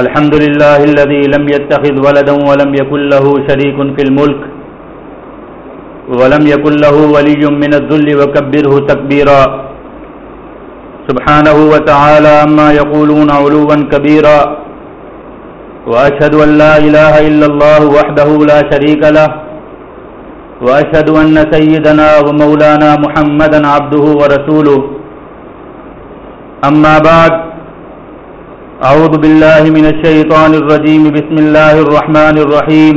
الحمد لله الذي لم يتخذ ولدا ولم يكن له شريك في الملك، ولم يكن له ولي من الذل وكبره تكبيرا. سبحانه وتعالى أما يقولون علوا كبيرا. وأشهد أن لا إله إلا الله وحده لا شريك له. وأشهد أن سيدنا ومولانا محمدا عبده ورسوله. أما بعد أعوذ بالله من الشيطان الرجيم. بسم الله الرحمن الرحيم.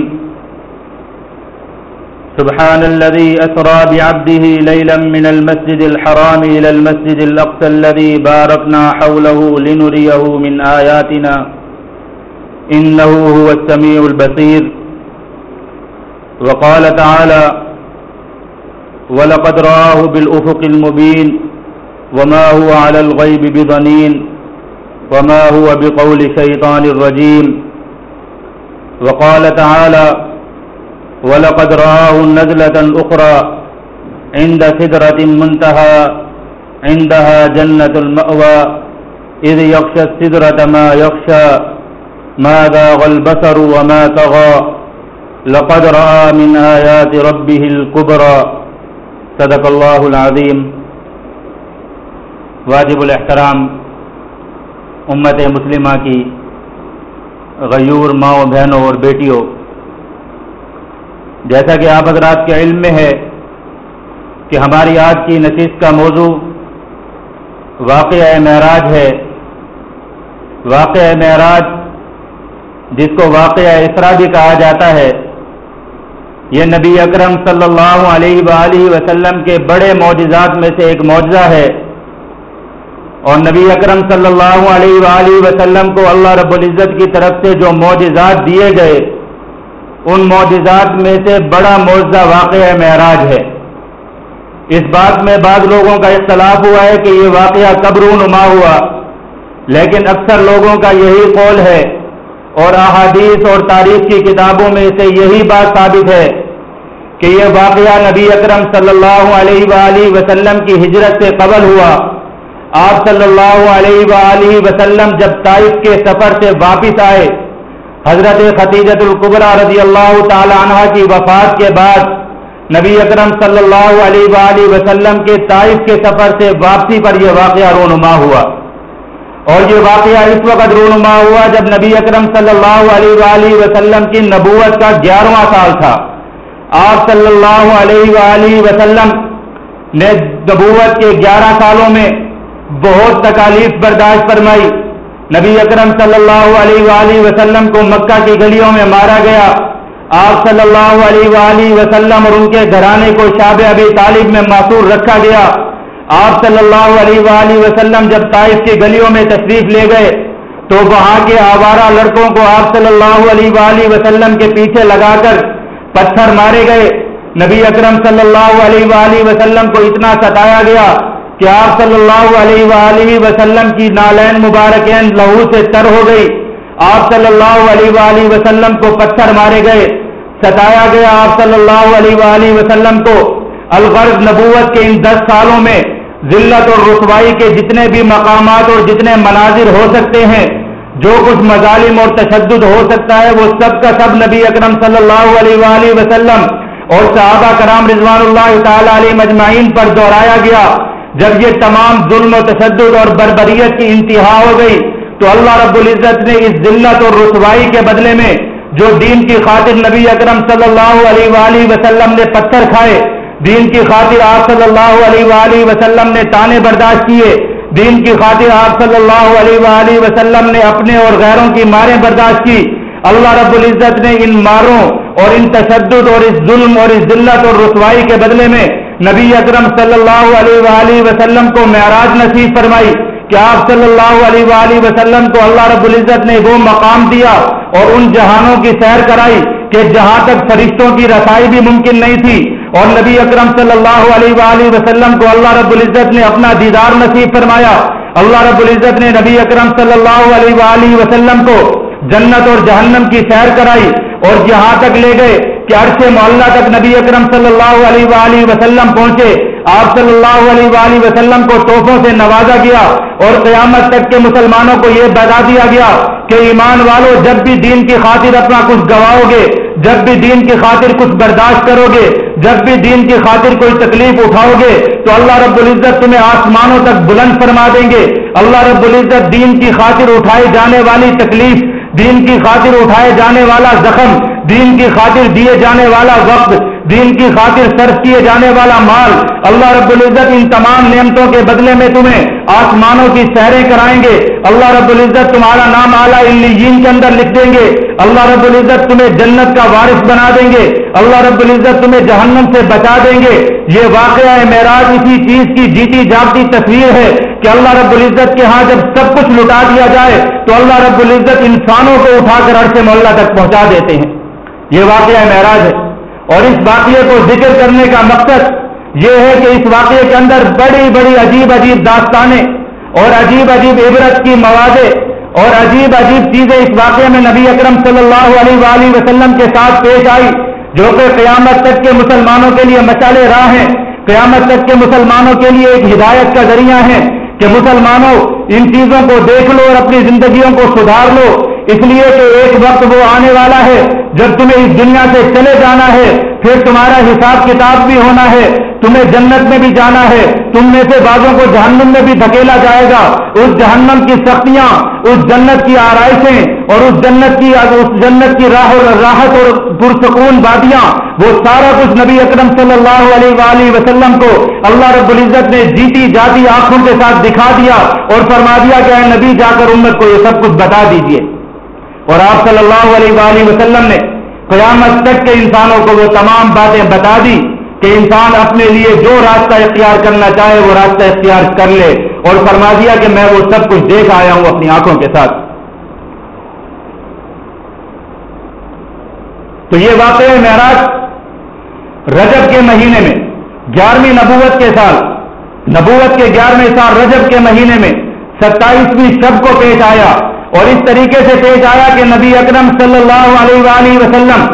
سبحان الذي أسرى بعبده ليلا من المسجد الحرام إلى المسجد الأقصى الذي باركنا حوله لنريه من آياتنا. إنه هو السميع البصير. وقال تعالى ولقد رآه بالأفق المبين وما هو على الغيب بضنين وما هو بقول شيطان الرجيم. وقال تعالى ولقد رآه نزلة أخرى عند سدرة منتهى عندها جنة المأوى إذ يخشى السدرة ما يخشى ما ذاغ البصر وما طغى. لقد رأى من آيات ربه الكبرى. صدق الله العظيم. واجب الاحترام. امت مسلمہ کی غیور ماؤں، بہنوں اور بیٹیوں۔ جیسا کہ آپ حضرات کے علم میں ہے کہ ہماری آج کی نشست کا موضوع واقعہ معراج ہے۔ واقعہ معراج جس کو واقعہ اسرا بھی کہا جاتا ہے۔ یہ نبی اکرم صلی اللہ علیہ وآلہ وسلم کے بڑے معجزات میں سے ایک معجزہ ہے۔ اور نبی اکرم صلی اللہ علیہ وآلہ وسلم کو اللہ رب العزت کی طرف سے جو معجزات دیے گئے، ان معجزات میں سے بڑا معجزہ واقعہ معراج ہے۔ اس بات میں بعض لوگوں کا اختلاف ہوا ہے کہ یہ واقعہ کب رونما ہوا، لیکن اکثر لوگوں کا یہی قول ہے۔ اور احادیث اور تاریخ کی کتابوں میں سے یہی بات ثابت ہے کہ یہ واقعہ نبی اکرم صلی اللہ علیہ وآلہ وسلم کی ہجرت سے قبل ہوا۔ آپ صلی اللہ علیہ وآلہ وسلم جب طائف کے سفر سے واپس آئے، حضرت خطیجت القبرہ رضی اللہ تعالی عنہ کی وفات کے بعد نبی اکرم صلی اللہ علیہ وآلہ وسلم کے طائف کے سفر سے واپسی پر یہ واقعہ رونما ہوا۔ اور یہ واقعہ اس وقت رونما ہوا جب نبی اکرم صلی اللہ علیہ وآلہ وسلم کی نبوت کا گیارہواں سال تھا۔ آپ صلی اللہ علیہ وآلہ وسلم نے نبوت کے گیارہ سالوں میں بہت تکالیف برداشت فرمائی۔ نبی اکرم صلی اللہ علیہ وآلہ وسلم کو مکہ کی گلیوں میں مارا گیا۔ آپ صلی اللہ علیہ وآلہ وسلم اور ان کے گھرانے کو شاب ابی طالب میں معصور رکھا گیا۔ آپ صلی اللہ علیہ وآلہ وسلم جب طائف کی گلیوں میں تشریف لے گئے تو وہاں کے آوارہ لڑکوں کو آپ صلی اللہ علیہ وآلہ وسلم کے پیچھے لگا کر پتھر مارے گئے۔ نبی اکرم صلی اللہ علیہ وآلہ وسلم کو اتنا ستایا گیا کہ آپ صلی اللہ علیہ وآلہ وسلم کی نالین مبارکین لہو سے تر ہو گئی۔ آپ صلی اللہ علیہ وآلہ وسلم کو پتھر مارے گئے۔ ستایا گیا آپ صلی اللہ علیہ وآلہ وسلم کو۔ الغرض نبوت کے ان دس سالوں میں ذلت اور رسوائی کے جتنے بھی مقامات اور جتنے مناظر ہو سکتے ہیں، جو کچھ مظالم اور تشدد ہو سکتا ہے، وہ سب کا سب نبی اکرم صلی اللہ علیہ وآلہ وسلم اور صحابہ کرام رضوان اللہ تعالی علیہ مجمعین پر دہرایا گیا۔ جب یہ تمام ظلم و تشدد اور بربریت کی انتہا ہو گئی، تو اللہ رب العزت نے اس ذلت اور رسوائی کے بدلے میں جو دین کی خاطر نبی اکرم صلی اللہ علیہ وآلہ وسلم نے پتھر کھائے، دین کی خاطر آپ صلی اللہ علیہ وآلہ وسلم نے تانے برداشت کیے، دین کی خاطر آپ صلی اللہ علیہ وآلہ وسلم نے اپنے اور غیروں کی ماریں برداشت کی۔ اللہ رب العزت نے ان ماروں اور ان تشدد اور اس ظلم اور اس ذلت اور رسوائی کے بدلے میں نبی اکرم صلی اللہ علیہ وآلہ وسلم کو معراج نصیب فرمائی کہ آپ صلی اللہ علیہ وآلہ وسلم کو اللہ رب العزت نے وہ مقام دیا اور ان جہانوں کی سیر کرائی کہ جہاں تک فرشتوں کی رسائی بھی ممکن نہیں تھی اور نبی اکرم صلی اللہ علیہ وآلہ وسلم کو اللہ رب العزت نے اپنا دیدار نصیب فرمایا۔ اللہ رب العزت نے نبی اکرم صلی اللہ علیہ وآلہ وسلم کو جنت اور جہنم کی سیر کرائی اور جہاں تک لے گئے کہ عرش معلّہ تک نبی اکرم صلی اللہ علیہ وآلہ وسلم پہنچے، آپ صلی اللہ علیہ وآلہ وسلم کو توحفوں سے نوازا گیا اور قیامت تک کے مسلمانوں کو یہ بتا دیا گیا کہ ایمان والوں جب بھی دین کی خاطر اپنا کچھ گواؤ گے، جب بھی دین کی خاطر کچھ برداشت کرو گے، جب بھی دین کی خاطر کوئی تکلیف اٹھاؤ گے، تو اللہ رب العزت تمہیں آسمانوں تک بلند فرما دیں گے۔ اللہ رب العزت دین کی خاطر اٹھائی جانے والی تکلیف، دین کی خاطر اٹھائے جانے والا زخم دین کی خاطر دیے جانے والا وقت، دین کی خاطر صرف کیے جانے والا مال۔ اللہ رب العزت ان تمام نعمتوں کے بدلے میں تمہیں آسمانوں کی سیریں کرائیں گے۔ اللہ رب العزت تمہارا نام اعلیٰ الجین کے اندر لکھ دیں گے۔ اللہ رب العزت تمہیں جنت کا وارث بنا دیں گے۔ اللہ رب العزت تمہیں جہنم سے بچا دیں گے۔ یہ واقعہ معراج اسی چیز کی جیتی جاگتی تصویر ہے کہ اللہ رب العزت کے ہاں جب سب کچھ لٹا دیا جائے تو اللہ رب العزت انسانوں کو اٹھا کر عرصے محلہ تک پہنچا دیتے ہیں۔ یہ واقعہ معراج ہے۔ اور اس واقعے کو ذکر کرنے کا مقصد یہ ہے کہ اس واقعے کے اندر بڑی بڑی عجیب عجیب داستانیں اور عجیب عجیب عبرت کی موادیں اور عجیب عجیب چیزیں اس واقعے میں نبی اکرم صلی اللہ علیہ وآلہ وسلم کے ساتھ پیش آئی، جو کہ قیامت تک کے مسلمانوں کے لیے مچالے راہ ہیں۔ قیامت تک کے مسلمانوں کے لیے ایک ہدایت کا ذریعہ ہے کہ مسلمانوں ان چیزوں کو دیکھ لو اور اپنی زندگیوں کو سدھار لو۔ اس لیے کہ ایک وقت وہ آنے والا ہے جب تمہیں اس دنیا سے چلے جانا ہے، پھر تمہارا حساب کتاب بھی ہونا ہے، تمہیں جنت میں بھی جانا ہے، تم میں سے بازوں کو جہنم میں بھی دھکیلا جائے گا۔ اس جہنم کی سختیاں، اس جنت کی آرائشیں اور اس جنت کی اس جنت کی راہ راحت اور پرسکون وادیاں، وہ سارا کچھ نبی اکرم صلی اللہ علیہ وآلہ وسلم کو اللہ رب العزت نے جیتی جاتی آنکھوں کے ساتھ دکھا دیا اور فرما دیا کہ اے نبی جا کر امت کو یہ سب کچھ بتا دیجیے۔ اور آپ صلی اللہ علیہ وآلہ وسلم نے قیامت تک کے انسانوں کو وہ تمام باتیں بتا دی کہ انسان اپنے لیے جو راستہ اختیار کرنا چاہے وہ راستہ اختیار کر لے اور فرما دیا کہ میں وہ سب کچھ دیکھ آیا ہوں اپنی آنکھوں کے ساتھ۔ تو یہ واقع معراج رجب کے مہینے میں، گیارہویں نبوت کے سال، نبوت کے گیارہویں سال رجب کے مہینے میں ستائیسویں شب کو پیش آیا۔ اور اس طریقے سے پیش آیا کہ نبی اکرم صلی اللہ علیہ وآلہ وسلم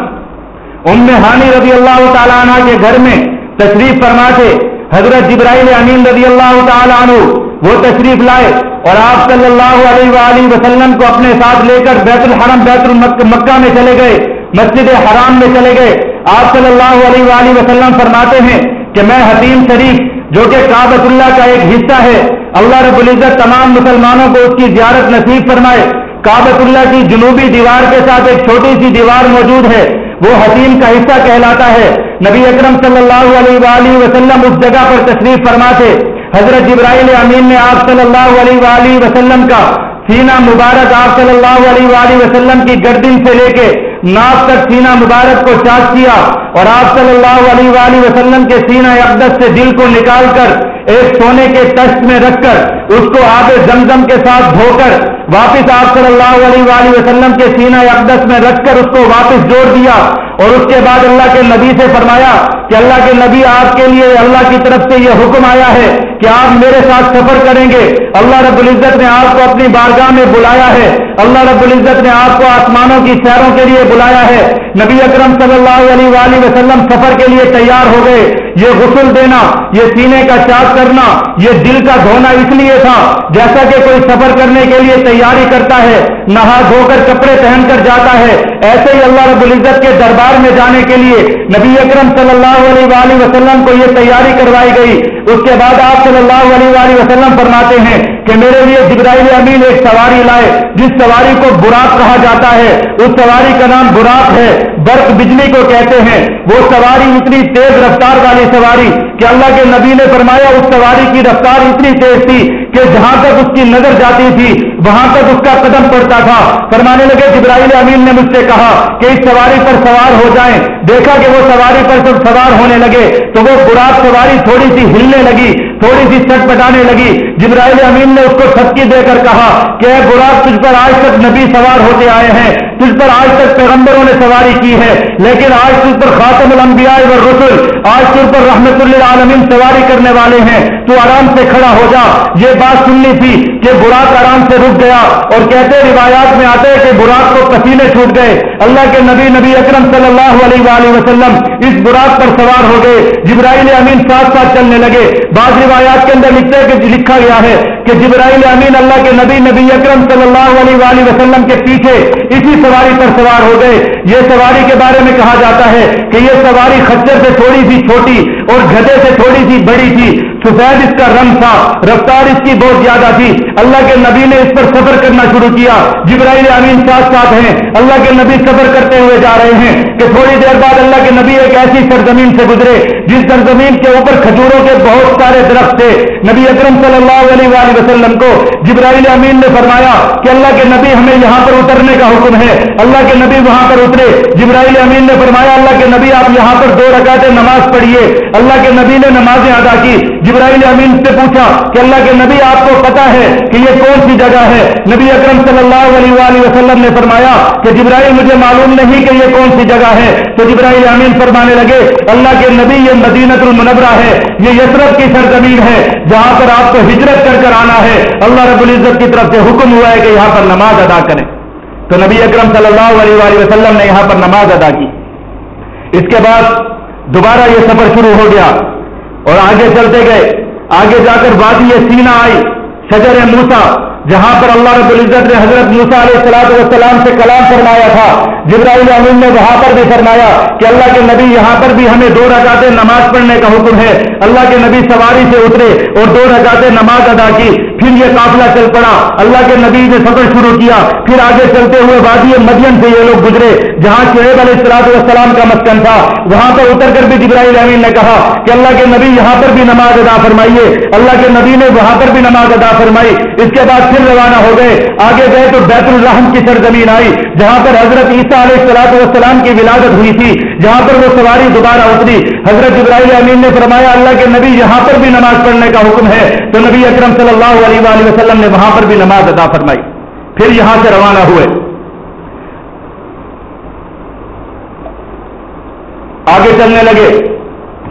ام ہانی رضی اللہ تعالیٰ عنہ کے گھر میں تشریف فرما تھے حضرت جبرائیل امین رضی اللہ تعالیٰ عنہ وہ تشریف لائے اور آپ صلی اللہ علیہ وآلہ وسلم کو اپنے ساتھ لے کر بیت الحرم، بیت المکہ میں چلے گئے، مسجد حرام میں چلے گئے۔ آپ صلی اللہ علیہ وآلہ وسلم فرماتے ہیں کہ میں حتیم شریف جو کہ کابت اللہ کا ایک حصہ ہے۔ اللہ رب العزت تمام مسلمانوں کو اس کی زیارت نصیب فرمائے۔ کابت اللہ کی جنوبی دیوار کے ساتھ ایک چھوٹی سی دیوار موجود ہے۔ وہ حتیم کا حصہ کہلاتا ہے۔ نبی اکرم صلی اللہ علیہ وآلہ وسلم اس جگہ پر تشریف فرما تھے حضرت جبرائیل امین نے آپ صلی اللہ علیہ وآلہ وسلم کا سینہ مبارک آپ صلی اللہ علیہ وآلہ وسلم کی گردن سے لے کے ناپ تک سینہ مبارک کو چارج کیا اور آپ صلی اللہ علیہ وآلہ وسلم کے سینہ اقدس سے دل کو نکال کر ایک سونے کے ٹسٹ میں رکھ کر اس کو آب زمزم کے ساتھ دھو کر واپس آپ صلی اللہ علیہ وآلہ وسلم کے سینہ اقدس میں رکھ کر اس کو واپس جوڑ دیا اور اس کے بعد اللہ کے نبی سے فرمایا کہ اللہ کے نبی آپ کے لیے اللہ کی طرف سے یہ حکم آیا ہے کہ آپ میرے ساتھ سفر کریں گے۔ اللہ رب العزت نے آپ کو اپنی بارگاہ میں بلایا ہے۔ اللہ رب العزت نے آپ کو آسمانوں کی سیروں کے لیے بلایا ہے۔ نبی اکرم صلی اللہ علیہ وآلہ وسلم سفر کے لیے تیار ہو گئے۔ یہ غسل دینا، یہ سینے کا چاک کرنا، یہ دل کا دھونا اس لیے تھا جیسا کہ کوئی سفر کرنے کے لیے تیاری کرتا ہے نہا دھو کر کپڑے پہن کر جاتا ہے۔ ایسے ہی اللہ رب العزت کے دربار میں جانے کے لیے نبی اکرم صلی اللہ علیہ وآلہ وسلم کو یہ تیاری کروائی گئی۔ اس کے بعد آپ صلی اللہ علیہ وآلہ وسلم فرماتے ہیں کہ میرے لیے جبرائیل امین ایک سواری لائے، جس سواری کو براق کہا جاتا ہے، اس سواری کا نام براق ہے، برق بجلی کو کہتے ہیں۔ وہ سواری اتنی تیز رفتار والی سواری کہ اللہ کے نبی نے فرمایا اس سواری کی رفتار اتنی تیز تھی کہ جہاں تک اس کی نظر جاتی تھی، وہاں تک اس کا قدم پڑتا تھا۔ فرمانے لگے، جبرائیل امین نے مجھ سے کہا کہ اس سواری پر سوار ہو جائیں۔ دیکھا کہ وہ سواری پر سب سوار ہونے لگے تو وہ براق سواری تھوڑی سی ہلنے لگی۔ تھوڑی سی چٹ پٹانے لگی۔ جبرائیل امین نے اس کو چھتکی دے کر کہا کہ اے براق تجھ پر آج تک نبی سوار ہوتے آئے ہیں، تجھ پر آج تک پیغمبروں نے سواری کی ہے، لیکن آج تجھ پر خاتم الانبیاء و رسول آج تجھ پر رحمت اللہ سواری کرنے والے ہیں، تو آرام سے کھڑا ہو جا۔ یہ بات سننی تھی کہ براق آرام سے رک گیا اور کہتے روایات میں آتے کہ براق کو پسینے چھوٹ گئے۔ اللہ کے نبی نبی اکرم صلی اللہ علیہ وآلہ وسلم اس براق پر سوار ہو گئے۔ جبرائیل امین ساتھ ساتھ چلنے لگے۔ بعض روایات کے اندر لکھتے کہ لکھا گیا ہے کہ جبرائیل امین اللہ کے نبی نبی اکرم صلی اللہ علیہ وآلہ وسلم کے پیچھے اسی سواری پر سوار ہو گئے۔ یہ سواری کے بارے میں کہا جاتا ہے کہ یہ سواری خچر سے تھوڑی سی چھوٹی اور گدے سے تھوڑی سی بڑی تھی۔ سفید اس کا رنگ تھا، رفتار اس کی بہت زیادہ تھی۔ اللہ کے نبی نے اس پر سفر کرنا شروع کیا۔ جبرائیل امین ساتھ ساتھ ہیں۔ اللہ کے نبی سفر کرتے ہوئے جا رہے ہیں کہ تھوڑی دیر بعد اللہ کے نبی ایک ایسی سرزمین سے گزرے، جس سرزمین کے اوپر کھجوروں کے بہت سارے درخت تھے۔ نبی اکرم صلی اللہ علیہ وآلہ وسلم کو جبرائیل امین نے فرمایا کہ اللہ کے نبی ہمیں یہاں پر اترنے کا حکم ہے۔ اللہ کے نبی وہاں پر اترے۔ جبرائیل امین نے فرمایا، اللہ کے نبی آپ یہاں پر دو رکعتیں نماز پڑھیے۔ اللہ کے نبی نے نمازیں ادا کی۔ جبرائیل امین سے پوچھا کہ اللہ کے نبی، آپ کو پتا ہے کہ یہ کون سی جگہ ہے؟ نبی اکرم صلی اللہ علیہ وآلہ وسلم نے فرمایا کہ جبرائیل، مجھے معلوم نہیں کہ یہ کون سی جگہ ہے۔ تو جبرائیل امین فرمانے لگے، اللہ کے نبی، یہ مدینت المنورہ ہے، یہ یسرت کی سرزمین ہے، جہاں پر آپ کو ہجرت کر کر آنا ہے۔ اللہ رب العزت کی طرف سے حکم ہوا ہے کہ یہاں پر نماز ادا کریں۔ تو نبی اکرم صلی اللہ علیہ وآلہ وسلم نے یہاں پر نماز ادا کی۔ اس کے بعد دوبارہ یہ سفر شروع ہو گیا اور آگے چلتے گئے۔ آگے جا کر وادی سینا آئی، شجر موسا جہاں پر اللہ رب العزت نے حضرت موسا علیہ السلام والسلام سے کلام فرمایا تھا۔ جبرائیل امین نے وہاں پر بھی فرمایا کہ اللہ کے نبی یہاں پر بھی ہمیں دو رکعتیں نماز پڑھنے کا حکم ہے۔ اللہ کے نبی سواری سے اترے اور دو رکعتیں نماز ادا کی۔ پھر یہ قافلہ چل پڑا۔ اللہ کے نبی نے سفر شروع کیا۔ پھر آگے چلتے ہوئے وادی مدین سے یہ لوگ گزرے۔ جہاں شعیب علیہ السلاط والسلام کا مسکن تھا، وہاں پر اتر کر بھی جبرائیل امین نے کہا کہ اللہ کے نبی یہاں پر بھی نماز ادا فرمائیے۔ اللہ کے نبی نے وہاں پر بھی نماز ادا فرمائی۔ اس کے بعد پھر روانہ ہو گئے۔ آگے گئے تو بیت الرحم کی سرزمین آئی۔ جہاں پر حضرت عیسیٰ علیہ السلاط والسلام کی ولادت ہوئی تھی، جہاں پر وہ سواری دوبارہ اتری۔ حضرت ابراہیل امین نے فرمایا، اللہ کے نبی یہاں پر بھی نماز پڑھنے کا حکم ہے۔ تو نبی اکرم صلی اللہ علیہ وآلہ وسلم نے وہاں پر بھی نماز ادا فرمائی۔ پھر یہاں سے روانہ ہوئے۔ آگے چلنے لگے۔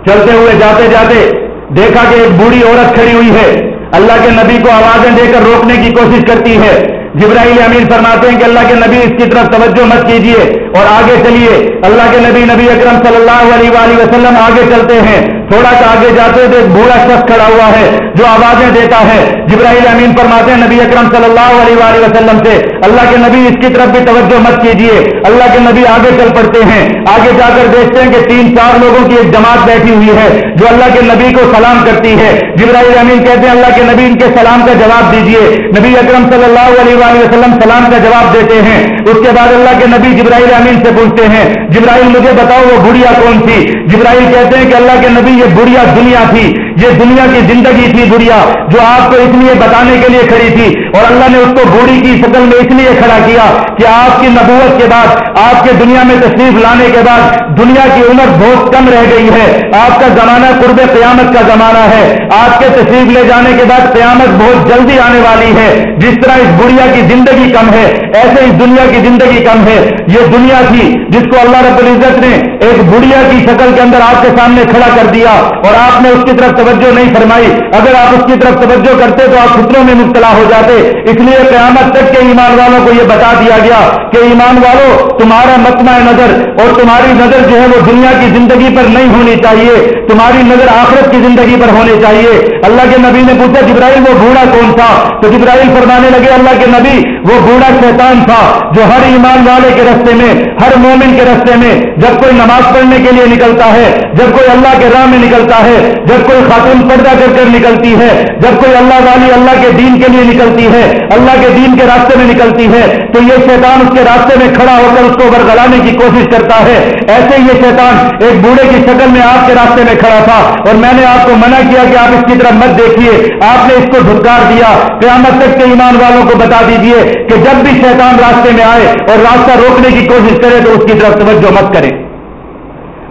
چلتے ہوئے جاتے جاتے دیکھا کہ ایک بوڑھی عورت کھڑی ہوئی ہے۔ اللہ کے نبی کو آوازیں دے کر روکنے کی کوشش کرتی ہے۔ جبرائیل امین فرماتے ہیں کہ اللہ کے نبی اس کی طرف توجہ مت کیجیے اور آگے چلیے۔ اللہ کے نبی نبی اکرم صلی اللہ علیہ وآلہ وسلم آگے چلتے ہیں۔ تھوڑا سا آگے جاتے تھے بوڑھا شخص کھڑا ہوا ہے جو آوازیں دیتا ہے۔ جبرائیل امین فرماتے ہیں، نبی اکرم صلی اللہ علیہ وآلہ وسلم سے، اللہ کے نبی اس کی طرف بھی توجہ مت کیجیے اللہ کے نبی آگے چل پڑتے ہیں۔ آگے جا کر دیکھتے ہیں کہ تین چار لوگوں کی ایک جماعت بیٹھی ہوئی ہے جو اللہ کے نبی کو سلام کرتی ہے۔ جبرائیل امین کہتے ہیں، اللہ کے نبی ان کے سلام کا جواب دیجیے نبی اکرم صلی اللہ علیہ وآلہ وسلم سلام کا جواب دیتے ہیں۔ اس کے بعد اللہ کے نبی جبرائیل امین سے پوچھتے ہیں، جبرائیل مجھے بتاؤ وہ بڑھیا کون تھی؟ جبرائیل کہتے ہیں کہ اللہ کے نبی یہ بڑھیا دنیا تھی۔ یہ دنیا کی زندگی تھی بڑھیا جو آپ کو اس لیے بتانے کے لیے کھڑی تھی، اور اللہ نے اس کو بوڑھی کی شکل میں اس لیے کھڑا کیا کہ آپ کی نبوت کے بعد، آپ کے دنیا میں تشریف لانے کے بعد دنیا کی عمر بہت کم رہ گئی ہے۔ آپ کا زمانہ قرب قیامت کا زمانہ ہے۔ آپ کے تشریف لے جانے کے بعد قیامت بہت جلدی آنے والی ہے۔ جس طرح اس بڑھیا کی زندگی کم ہے، ایسے اس دنیا کی زندگی کم ہے۔ یہ دنیا تھی جس کو اللہ رب العزت نے ایک بڑھیا کی شکل کے اندر آپ کے سامنے کھڑا کر دیا، اور آپ نے اس کی طرف توجہ نہیں فرمائی۔ اگر آپ اس کی طرف توجہ کرتے تو آپ فطروں میں مبتلا ہو جاتے۔ اس لیے قیامت تک کے ایمان والوں کو یہ بتا دیا گیا کہ ایمان والوں تمہارا متمع نظر اور تمہاری نظر جو ہے وہ دنیا کی زندگی پر نہیں ہونی چاہیے۔ تمہاری نظر آخرت کی زندگی پر ہونی چاہیے۔ اللہ کے نبی نے پوچھا، جبرائیل وہ بوڑھا کون تھا؟ تو جبرائیل فرمانے لگے، اللہ کے نبی وہ بوڑھا شیطان تھا جو ہر ایمان والے کے رستے میں، ہر مومن کے رستے میں جب کوئی نماز پڑھنے کے لیے نکلتا ہے، جب کوئی اللہ کے راہ میں نکلتا ہے، جب کوئی خاتون پردہ کر کر نکلتی ہے، جب کوئی اللہ والی اللہ کے دین کے لیے نکلتی ہے، اللہ کے دین کے راستے میں نکلتی ہے، تو یہ شیطان اس کے راستے میں کھڑا ہو کر اس کو برگلانے کی کوشش کرتا ہے۔ ایسے یہ شیطان ایک بوڑھے کی شکل میں آپ کے راستے میں کھڑا تھا۔ اور میں نے آپ کو منع کیا کہ آپ اس کی طرف مت دیکھیے۔ آپ نے اس کو دھکار دیا۔ قیامت تک کے ایمان والوں کو بتا دیجیے کہ جب بھی شیطان راستے میں آئے اور راستہ روکنے کی کوشش کرے تو اس کی طرف توجہ مت کرے۔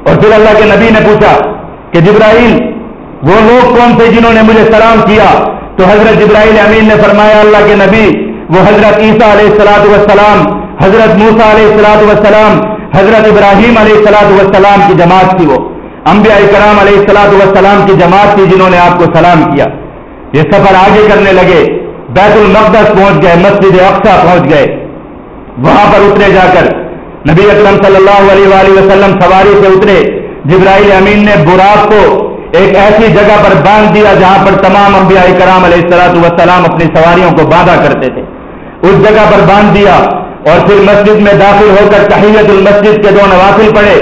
اور پھر اللہ کے نبی نے پوچھا کہ جبرائیل، وہ لوگ کون تھے جنہوں نے مجھے سلام کیا؟ تو حضرت جبرائیل امین نے فرمایا، اللہ کے نبی، وہ حضرت عیسیٰ علیہ السلاط والسلام، حضرت موسا علیہ السلاط وسلام حضرت ابراہیم علیہ السلاط وسلام کی جماعت تھی وہ۔ انبیاء کرام علیہ السلاط وسلام کی جماعت تھی جنہوں نے آپ کو سلام کیا۔ یہ سفر آگے کرنے لگے۔ بیت المقدس پہنچ گئے، مسجد اقسا پہنچ گئے۔ وہاں پر اترے جا کر نبی اکرم صلی اللہ علیہ وآلہ وسلم سواری سے اترے۔ جبرائیل امین نے براق کو ایک ایسی جگہ پر باندھ دیا جہاں پر تمام انبیاء کرام علیہ السلاط وسلام اپنی سواریوں کو باندھا کرتے تھے۔ اس جگہ پر باندھ دیا اور پھر مسجد میں داخل ہو کر تحیت المسجد کے دو نوافل پڑے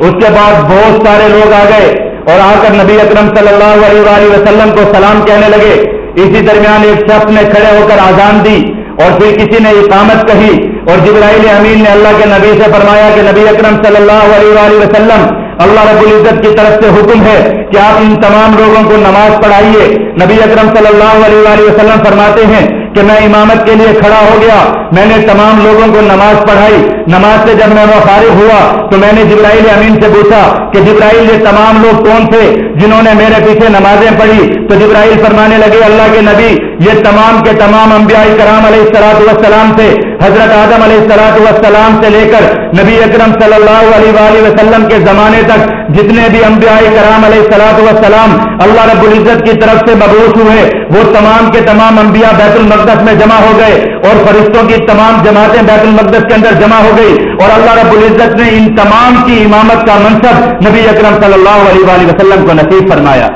اس کے بعد بہت سارے لوگ آ گئے اور آ کر نبی اکرم صلی اللہ علیہ وآلہ وسلم کو سلام کہنے لگے۔ اسی درمیان ایک شخص نے کھڑے ہو کر آزان دی اور پھر کسی نے اقامت کہی اور جبرائیل امین نے اللہ کے نبی سے فرمایا کہ نبی اکرم صلی اللہ علیہ وسلم، اللہ رب العزت کی طرف سے حکم ہے کہ آپ ان تمام لوگوں کو نماز پڑھائیے۔ نبی اکرم صلی اللہ علیہ وسلم فرماتے ہیں کہ میں امامت کے لیے کھڑا ہو گیا، میں نے تمام لوگوں کو نماز پڑھائی۔ نماز سے جب میں وہ فارغ ہوا تو میں نے جبرائیل امین سے پوچھا کہ جبرائیل یہ تمام لوگ کون تھے؟ جنہوں نے میرے پیچھے نمازیں پڑھی تو جبرائیل فرمانے لگے، اللہ کے نبی، یہ تمام کے تمام انبیاء کرام علیہ السلاط والسلام سے، حضرت آدم علیہ السلاط والسلام سے لے کر نبی اکرم صلی اللہ علیہ وآلہ وسلم کے زمانے تک، جتنے بھی انبیاء کرام علیہ السلاط والسلام اللہ رب العزت کی طرف سے مبوس ہوئے، وہ تمام کے تمام انبیاء بیت المقدس میں جمع ہو گئے اور فرشتوں کی تمام جماعتیں بیت المقدس کے اندر جمع ہو گئی اور اللہ رب العزت نے ان تمام کی امامت کا منصب نبی اکرم صلی اللہ علیہ وآلہ وسلم کو نصیب فرمایا۔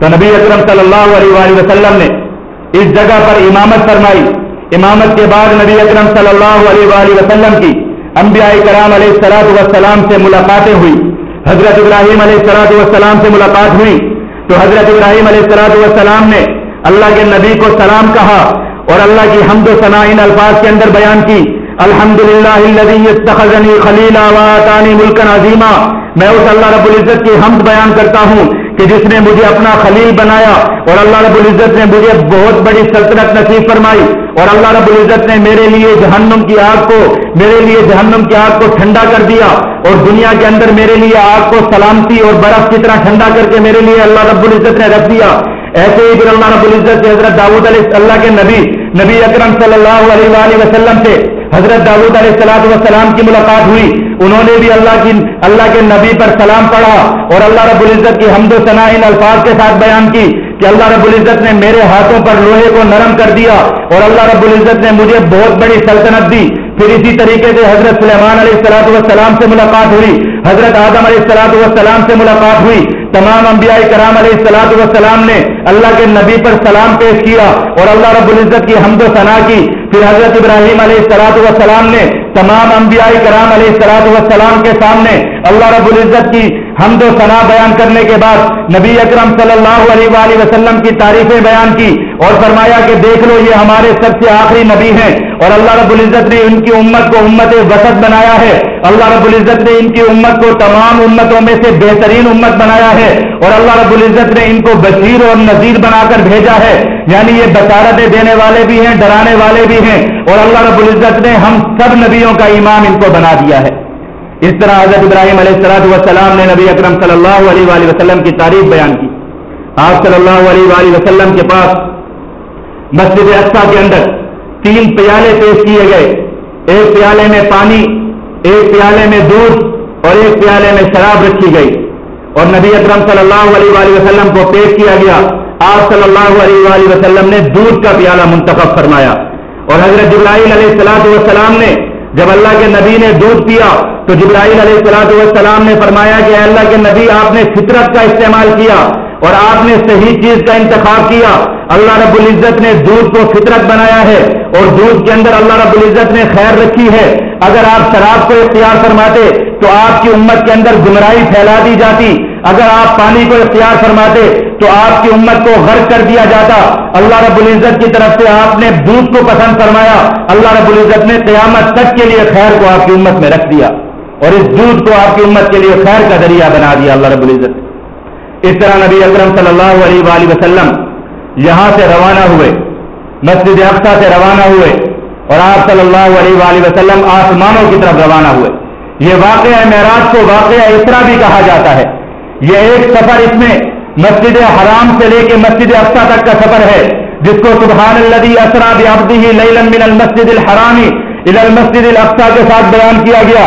تو نبی اکرم صلی اللہ علیہ وآلہ وسلم نے اس جگہ پر امامت فرمائی۔ امامت کے بعد نبی اکرم صلی اللہ علیہ وآلہ وسلم کی انبیاء کرام علیہ السلاط وسلام سے ملاقاتیں ہوئی۔ حضرت ابراہیم علیہ السلاط والسلام سے ملاقات ہوئی۔ تو حضرت ابراہیم علیہ السلاط والسلام نے اللہ کے نبی کو سلام کہا اور اللہ کی حمد و ثنا ان الفاظ کے اندر بیان کی۔ الحمد للہ خلیلا ملک عظیمہ میں اس اللہ رب العزت کی حمد بیان کرتا ہوں کہ جس نے مجھے اپنا خلیل بنایا اور اللہ رب العزت نے مجھے بہت بڑی سلطنت نصیب فرمائی اور اللہ رب العزت نے میرے لیے جہنم کی آگ کو، میرے لیے جہنم کی آگ کو ٹھنڈا کر دیا اور دنیا کے اندر میرے لیے آگ کو سلامتی اور برف کی طرح ٹھنڈا کر کے میرے لیے اللہ رب العزت نے رکھ دیا۔ ایسے ہی پھر اللہ رب العزت حضرت داود علیہ اللہ کے نبی نبی اکرم صلی اللہ علیہ وسلم سے حضرت داود علیہ السلاط وسلام کی ملاقات ہوئی۔ انہوں نے بھی اللہ کی اللہ کے نبی پر سلام پڑھا اور اللہ رب العزت کی حمد و ثنا ان الفاظ کے ساتھ بیان کی کہ اللہ رب العزت نے میرے ہاتھوں پر لوہے کو نرم کر دیا اور اللہ رب العزت نے مجھے بہت بڑی سلطنت دی۔ پھر اسی طریقے سے حضرت سلیمان علیہ السلاط والسلام سے ملاقات ہوئی۔ حضرت آدم علیہ السلاط والسلام سے ملاقات ہوئی۔ تمام انبیاء کرام علیہ السلاط والسلام نے اللہ کے نبی پر سلام پیش کیا اور اللہ رب العزت کی حمد و ثنا کی۔ پھر حضرت ابراہیم علیہ السلاط والسلام نے تمام انبیاء کرام علیہ السلاط وسلام کے سامنے اللہ رب العزت کی حمد و ثنا بیان کرنے کے بعد نبی اکرم صلی اللہ علیہ وآلہ وسلم کی تعریفیں بیان کی اور فرمایا کہ دیکھ لو یہ ہمارے سب سے آخری نبی ہیں اور اللہ رب العزت نے ان کی امت کو امت وسط بنایا ہے۔ اللہ رب العزت نے ان کی امت کو تمام امتوں میں سے بہترین امت بنایا ہے اور اللہ رب العزت نے ان کو بشیر اور نذیر بنا کر بھیجا ہے۔ یعنی یہ بشارتیں دینے والے بھی ہیں، ڈرانے والے بھی ہیں اور اللہ رب العزت نے ہم سب نبیوں کا امام ان کو بنا دیا ہے۔ اس طرح حضرت ابراہیم علیہ السلاط والسلام نے نبی اکرم صلی اللہ علیہ وآلہ وسلم کی تعریف بیان کی۔ آپ صلی اللہ علیہ وآلہ وسلم کے پاس مسجد اقسا کے اندر تین پیالے پیش کیے گئے۔ ایک پیالے میں پانی، ایک پیالے میں دودھ اور ایک پیالے میں شراب رکھی گئی۔ اور نبی اکرم صلی اللہ علیہ وآلہ وسلم کو پیش کیا گیا۔ آپ صلی اللہ علیہ وآلہ وسلم نے دودھ کا پیالہ منتخب فرمایا۔ اور حضرت جبرائیل علیہ السلاط والسلام نے جب اللہ کے نبی نے دودھ پیا تو جبرائیل علیہ السلاط والسلام نے فرمایا کہ اللہ کے نبی، آپ نے فطرت کا استعمال کیا اور آپ نے صحیح چیز کا انتخاب کیا۔ اللہ رب العزت نے دودھ کو فطرت بنایا ہے اور دودھ کے اندر اللہ رب العزت نے خیر رکھی ہے۔ اگر آپ شراب کو اختیار فرماتے تو آپ کی امت کے اندر گمراہی پھیلا دی جاتی۔ اگر آپ پانی کو اختیار فرماتے تو آپ کی امت کو غرق کر دیا جاتا۔ اللہ رب العزت کی طرف سے آپ نے دودھ کو پسند فرمایا۔ اللہ رب العزت نے قیامت تک کے لیے خیر کو آپ کی امت میں رکھ دیا۔ اور اس دودھ کو آپ کی امت کے لیے خیر کا ذریعہ بنا دیا اللہ رب العزت اس طرح نبی اکرم صلی اللہ علیہ وآلہ وسلم یہاں سے روانہ ہوئے، مسجد اقسا سے روانہ ہوئے اور آپ صلی اللہ علیہ وآلہ وسلم آسمانوں کی طرف روانہ ہوئے۔ یہ واقعہ معراج کو واقعہ اسرا بھی کہا جاتا ہے۔ یہ ایک سفر اس میں مسجد حرام سے لے کے مسجد تک کا سفر ہے، جس کو سبحان الذي اسرا بعبده ليلا من المسجد الحرام المسجد الاقصا کے ساتھ بیان کیا گیا۔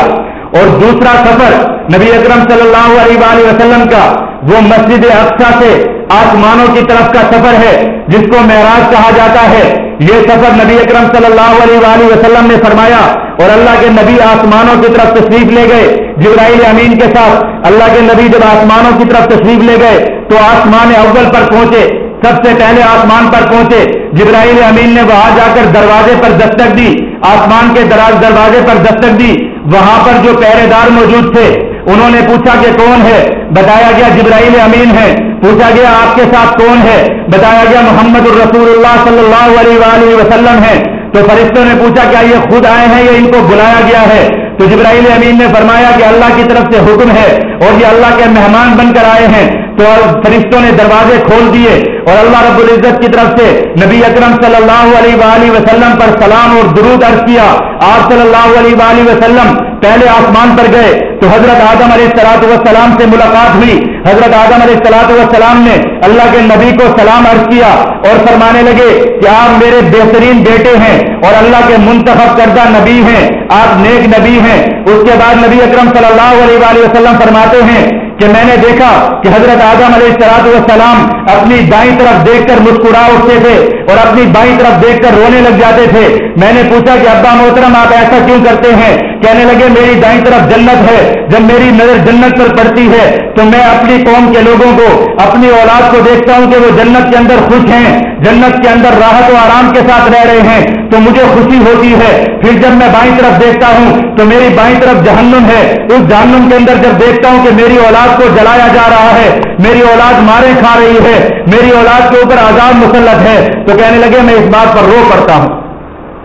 اور دوسرا سفر نبی اکرم صلی اللہ علیہ وآلہ وسلم کا، وہ مسجد اقسا سے آسمانوں کی طرف کا سفر ہے، جس کو معراج کہا جاتا ہے۔ یہ سفر نبی اکرم صلی اللہ علیہ وآلہ وسلم نے فرمایا، اور اللہ کے نبی آسمانوں کی طرف تشریف لے گئے۔ جبرائیل امین کے ساتھ اللہ کے نبی جب آسمانوں کی طرف تشریف لے گئے، تو آسمان اول پر پہنچے۔ سب سے پہلے آسمان پر پہنچے۔ جبرائیل امین نے وہاں جا کر دروازے پر دستک دی۔ آسمان کے دراز دروازے پر دستک دی۔ وہاں پر جو پہرے دار موجود تھے، انہوں نے پوچھا کہ کون ہے؟ بتایا گیا جبرائیل امین ہے۔ پوچھا گیا آپ کے ساتھ کون ہے؟ بتایا گیا محمد الرسول اللہ صلی اللہ علیہ وآلہ وسلم ہے۔ تو فرشتوں نے پوچھا، کیا یہ خود آئے ہیں یا ان کو بلایا گیا ہے؟ تو جبرائیل امین نے فرمایا کہ اللہ کی طرف سے حکم ہے اور یہ اللہ کے مہمان بن کر آئے ہیں، تو فرشتوں نے دروازے کھول دیے اور اللہ رب العزت کی طرف سے نبی اکرم صلی اللہ علیہ وآلہ وسلم پر سلام اور درود عرض کیا۔ آپ صلی اللہ علیہ وآلہ وسلم پہلے آسمان پر گئے تو حضرت آدم علیہ السلاط وسلام سے ملاقات ہوئی۔ حضرت آدم علیہ السلاط وسلام نے اللہ کے نبی کو سلام عرض کیا اور فرمانے لگے کہ آپ میرے بہترین بیٹے ہیں اور اللہ کے منتخب کردہ نبی ہیں۔ آپ نیک نبی ہیں۔ اس کے بعد نبی اکرم صلی اللہ علیہ وآلہ وسلم فرماتے ہیں کہ میں نے دیکھا کہ حضرت آدم علیہ السلاط والسلام اپنی دائیں طرف دیکھ کر مسکرا اٹھتے تھے اور اپنی بائیں طرف دیکھ کر رونے لگ جاتے تھے۔ میں نے پوچھا کہ ابا محترم، آپ ایسا کیوں کرتے ہیں؟ کہنے لگے، میری دائیں طرف جنت ہے، جب میری نظر جنت پر پڑتی ہے، تو میں اپنی قوم کے لوگوں کو، اپنی اولاد کو دیکھتا ہوں کہ وہ جنت کے اندر خوش ہیں، جنت کے اندر راحت و آرام کے ساتھ رہ رہے ہیں، تو مجھے خوشی ہوتی ہے۔ پھر جب میں بائیں طرف دیکھتا ہوں، تو میری بائیں طرف جہنم ہے۔ اس جہنم کے اندر جب دیکھتا ہوں کہ میری اولاد کو جلایا جا رہا ہے، میری اولاد مارے کھا رہی ہے، میری اولاد کے اوپر آزاد مسلط ہے، تو کہنے لگے، میں اس بات پر رو پڑتا ہوں۔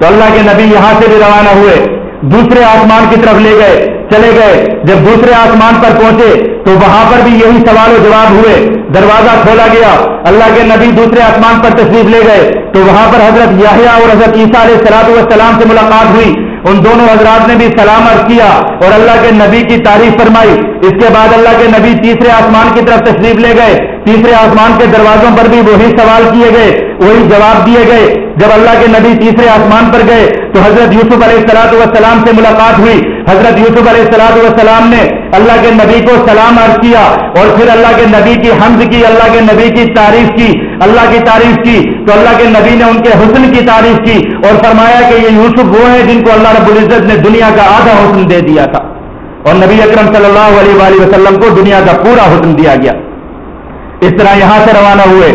تو اللہ کے نبی یہاں سے بھی روانہ ہوئے۔ دوسرے آسمان کی طرف لے گئے، چلے گئے۔ جب دوسرے آسمان پر پہنچے تو وہاں پر بھی یہی سوال و جواب ہوئے۔ دروازہ کھولا گیا۔ اللہ کے نبی دوسرے آسمان پر تشریف لے گئے۔ تو وہاں پر حضرت یاہیا اور حضرت عیسیٰ علیہ سلاط والسلام سے ملاقات ہوئی۔ ان دونوں حضرات نے بھی سلام عرض کیا اور اللہ کے نبی کی تعریف فرمائی۔ اس کے بعد اللہ کے نبی تیسرے آسمان کی طرف تشریف لے گئے۔ تیسرے آسمان کے دروازوں پر بھی وہی سوال کیے گئے، وہی جواب دیے گئے۔ جب اللہ کے نبی تیسرے آسمان پر گئے تو حضرت یوسف علیہ السلاط والسلام سے ملاقات ہوئی۔ حضرت یوسف علیہ السلاط والسلام نے اللہ کے نبی کو سلام عرض کیا اور پھر اللہ کے نبی کی حمد کی، اللہ کے نبی کی تعریف کی، اللہ کی تعریف کی۔ تو اللہ کے نبی نے ان کے حسن کی تعریف کی اور فرمایا کہ یہ یوسف وہ ہیں جن کو اللہ رب العزت نے دنیا کا آدھا حسن دے دیا تھا۔ اور نبی اکرم صلی اللہ علیہ وآلہ وسلم کو دنیا کا پورا حسن دیا گیا۔ اس طرح یہاں سے روانہ ہوئے۔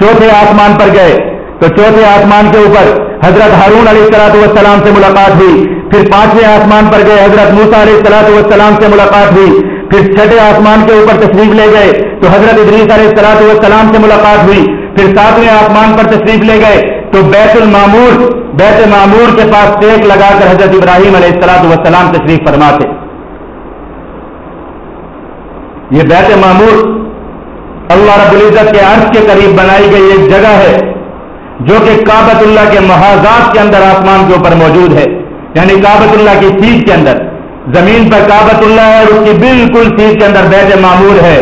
چوتھے آسمان پر گئے۔ تو چوتھے آسمان کے اوپر حضرت ہارون علیہ السلاط والسلام سے ملاقات ہوئی، پھر پانچویں آسمان پر گئے، حضرت موسا علیہ السلاط والسلام سے ملاقات ہوئی، پھر چھٹے آسمان کے اوپر تشریف لے گئے، تو حضرت ادریس علیہ السلاط والسلام سے ملاقات ہوئی، پھر ساتویں آسمان پر تشریف لے گئے، تو بیت المامور بیت معمور کے پاس ٹیک لگا کر حضرت ابراہیم علیہ السلاط والسلام تشریف فرماتے۔ یہ بیت معمور اللہ رب العزت کے عرض کے قریب بنائی گئی ایک جگہ ہے۔ جو کہ کابت اللہ کے محاذات کے اندر آسمان کے اوپر موجود ہے۔ یعنی کابت اللہ کی سیٹ کے اندر۔ زمین پر کابت اللہ ہے اور اس کی بالکل سیٹ کے اندر بیت معمور ہے۔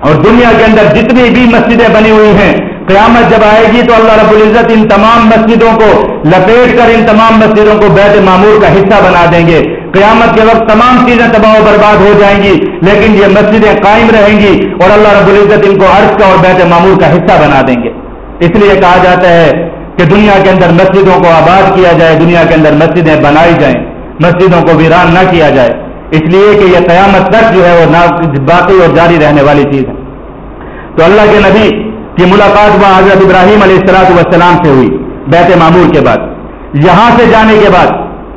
اور دنیا کے اندر جتنی بھی مسجدیں بنی ہوئی ہیں، قیامت جب آئے گی تو اللہ رب العزت ان تمام مسجدوں کو لپیٹ کر ان تمام مسجدوں کو بیت معمور کا حصہ بنا دیں گے۔ قیامت کے وقت تمام چیزیں تباہ و برباد ہو جائیں گی، لیکن یہ مسجدیں قائم رہیں گی اور اللہ رب العزت ان کو عرض کا اور بیت معمول کا حصہ بنا دیں گے۔ اس لیے کہا جاتا ہے کہ دنیا کے اندر مسجدوں کو آباد کیا جائے، دنیا کے اندر مسجدیں بنائی جائیں، مسجدوں کو ویران نہ کیا جائے۔ اس لیے کہ یہ قیامت تک جو ہے وہ باقی اور جاری رہنے والی چیز ہے۔ تو اللہ کے نبی کی ملاقات وہاں حضرت ابراہیم علیہ السلاط والسلام سے ہوئی، بیت معمول کے بعد۔ یہاں سے جانے کے بعد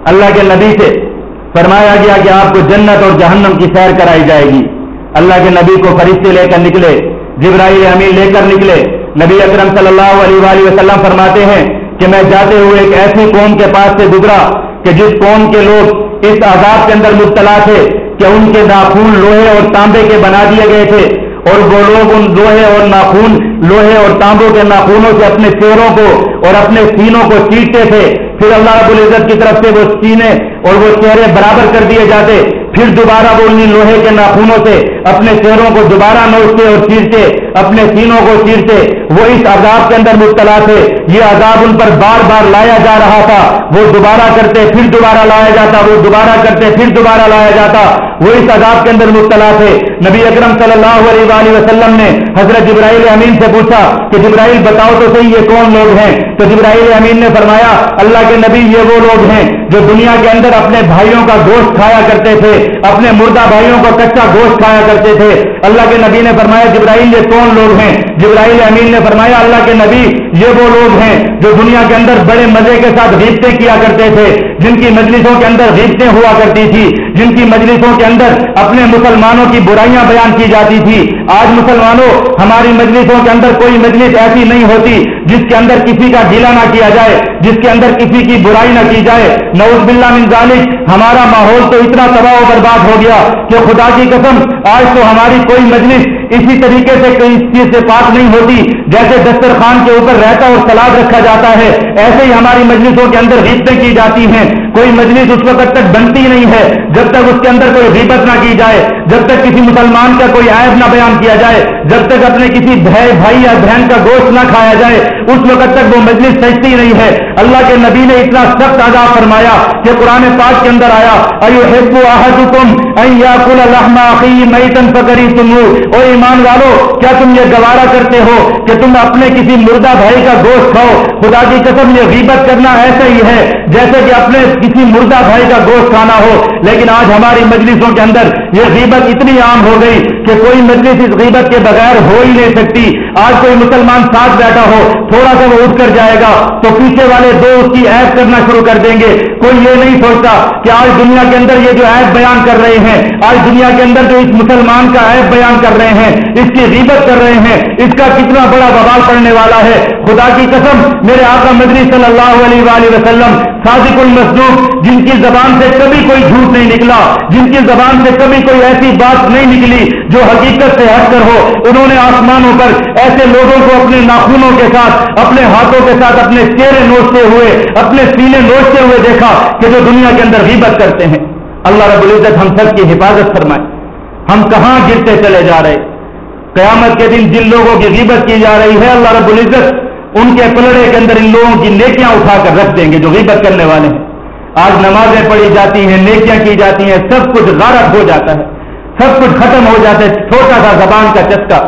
اللہ کے نبی سے فرمایا گیا کہ آپ کو جنت اور جہنم کی سیر کرائی جائے گی۔ اللہ کے نبی کو فرشتے لے کر نکلے، جبرائیل امین لے کر نکلے نبی اکرم صلی اللہ علیہ وآلہ وسلم فرماتے ہیں کہ میں جاتے ہوئے ایک ایسی قوم کے پاس سے گزرا کہ جس قوم کے لوگ اس عذاب کے اندر مبتلا تھے کہ ان کے ناخون لوہے اور تانبے کے بنا دیے گئے تھے اور وہ لوگ ان لوہے اور ناخون، لوہے اور تانبوں کے ناخونوں سے اپنے چہروں کو اور اپنے سینوں کو چیٹتے تھے۔ پھر اللہ رب العزت کی طرف سے وہ سینے اور وہ چہرے برابر کر دیے جاتے۔ پھر دوبارہ وہ انہیں لوہے کے ناخونوں سے اپنے چہروں کو دوبارہ نوچتے اور چیرتے۔ اپنے سینوں کو چیرتے، وہ اس عذاب کے اندر مبتلا تھے۔ یہ عذاب ان پر بار بار لایا جا رہا تھا۔ وہ دوبارہ کرتے، پھر دوبارہ لایا جاتا۔ وہ دوبارہ کرتے، پھر دوبارہ لایا جاتا۔ وہ اس عذاب کے اندر مبتلا تھے۔ نبی اکرم صلی اللہ علیہ وآلہ وسلم نے حضرت جبرائیل امین سے پوچھا کہ جبرائیل بتاؤ تو صحیح یہ کون لوگ ہیں؟ تو جبرائیل امین نے فرمایا، اللہ کے نبی یہ وہ لوگ ہیں جو دنیا کے اندر اپنے بھائیوں کا گوشت کھایا کرتے تھے، اپنے مردہ بھائیوں کو کچا گوشت کھایا کرتے تھے۔ اللہ کے نبی نے فرمایا، جبرائیل یہ کون لوگ ہیں۔ جبرائیل امین نے فرمایا اللہ کے نبی یہ وہ لوگ ہیں جو دنیا کے اندر بڑے مزے کے ساتھ ریپتے کیا کرتے تھے، جن کی مجلسوں کے اندر ریپتے ہوا کرتی تھی، جن کی مجلسوں کے اندر اپنے مسلمانوں کی برائیاں بیان کی جاتی تھی۔ آج مسلمانوں، ہماری مجلسوں کے اندر کوئی مجلس ایسی نہیں ہوتی جس کے اندر کسی کا گیلا نہ کیا جائے، جس کے اندر کسی کی برائی نہ کی جائے۔ نوز باللہ من ذالک، ہمارا ماحول تو اتنا تباہ و برباد ہو گیا کہ خدا کی قسم، آج تو ہماری کوئی مجلس اسی طریقے سے کئی چیز سے پاک نہیں ہوتی، جیسے دسترخوان کے اوپر رہتا اور سلاد رکھا جاتا ہے۔ ایسے ہی ہماری مجلسوں کے اندر حصے کی جاتی ہیں۔ کوئی مجلس اس وقت تک بنتی نہیں ہے جب تک اس کے اندر کوئی غیبت نہ کی جائے، جب تک کسی مسلمان کا کوئی عائب نہ بیان کیا جائے، جب تک اپنے کسی بھائی یا بہن کا گوشت نہ کھایا جائے، اس وقت تک وہ مجلس سجتی نہیں ہے۔ اللہ کے نبی نے اتنا سخت آگاہ فرمایا کہ قرآن پاک کے اندر آیا او ایمان والو، کیا تم یہ گوارا کرتے ہو کہ تم اپنے کسی مردہ بھائی کا گوشت کھاؤ؟ خدا کی قسم، یہ غیبت کرنا ایسا ہی ہے۔ جیسے کہ اپنے کسی مردہ بھائی کا گوشت کھانا ہو، لیکن آج ہماری مجلسوں کے اندر یہ غیبت اتنی عام ہو گئی کہ کوئی مجلس اس غیبت کے بغیر ہو ہی نہیں سکتی۔ آج کوئی مسلمان ساتھ بیٹھا ہو، تھوڑا سا وہ اٹھ کر جائے گا، تو پیچھے والے دو اس کی ایپ کرنا شروع کر دیں گے۔ کوئی یہ نہیں سوچتا کہ آج دنیا کے اندر یہ جو ایپ بیان کر رہے ہیں، آج دنیا کے اندر جو اس مسلمان کا ایپ بیان کر رہے ہیں، اس کی غیبت کر رہے ہیں۔ اس کا کتنا بڑا بوال پڑنے والا ہے۔ خدا کی قسم، میرے آقا مدری صلی اللہ علیہ وآلہ وسلم، صادق المسلوب جن کی زبان سے کبھی کوئی جھوٹ نہیں نکلا، جن کی زبان سے کبھی کوئی ایسی بات نہیں نکلی جو حقیقت سے ہٹ کر ہو، انہوں نے آسمانوں پر ایسے لوگوں کو اپنے ناخونوں کے ساتھ، اپنے ہاتھوں کے ساتھ، اپنے چہرے نوچتے ہوئے، اپنے سینے نوچتے ہوئے دیکھا کہ جو دنیا کے اندر غیبت کرتے ہیں۔ اللہ رب العزت ہم سب کی حفاظت فرمائے۔ ہم کہاں گرتے چلے جا رہے؟ قیامت کے دن جن لوگوں کی غیبت کی جا رہی ہے، اللہ رب العزت ان کے پلڑے کے اندر ان لوگوں کی نیکیاں اٹھا کر رکھ دیں گے جو غیبت کرنے والے ہیں۔ آج نمازیں پڑھی جاتی ہیں، نیکیاں کی جاتی ہیں، سب کچھ غارت ہو جاتا ہے۔ سب کچھ ختم ہو جاتا ہے۔ چھوٹا سا زبان کا چسکا۔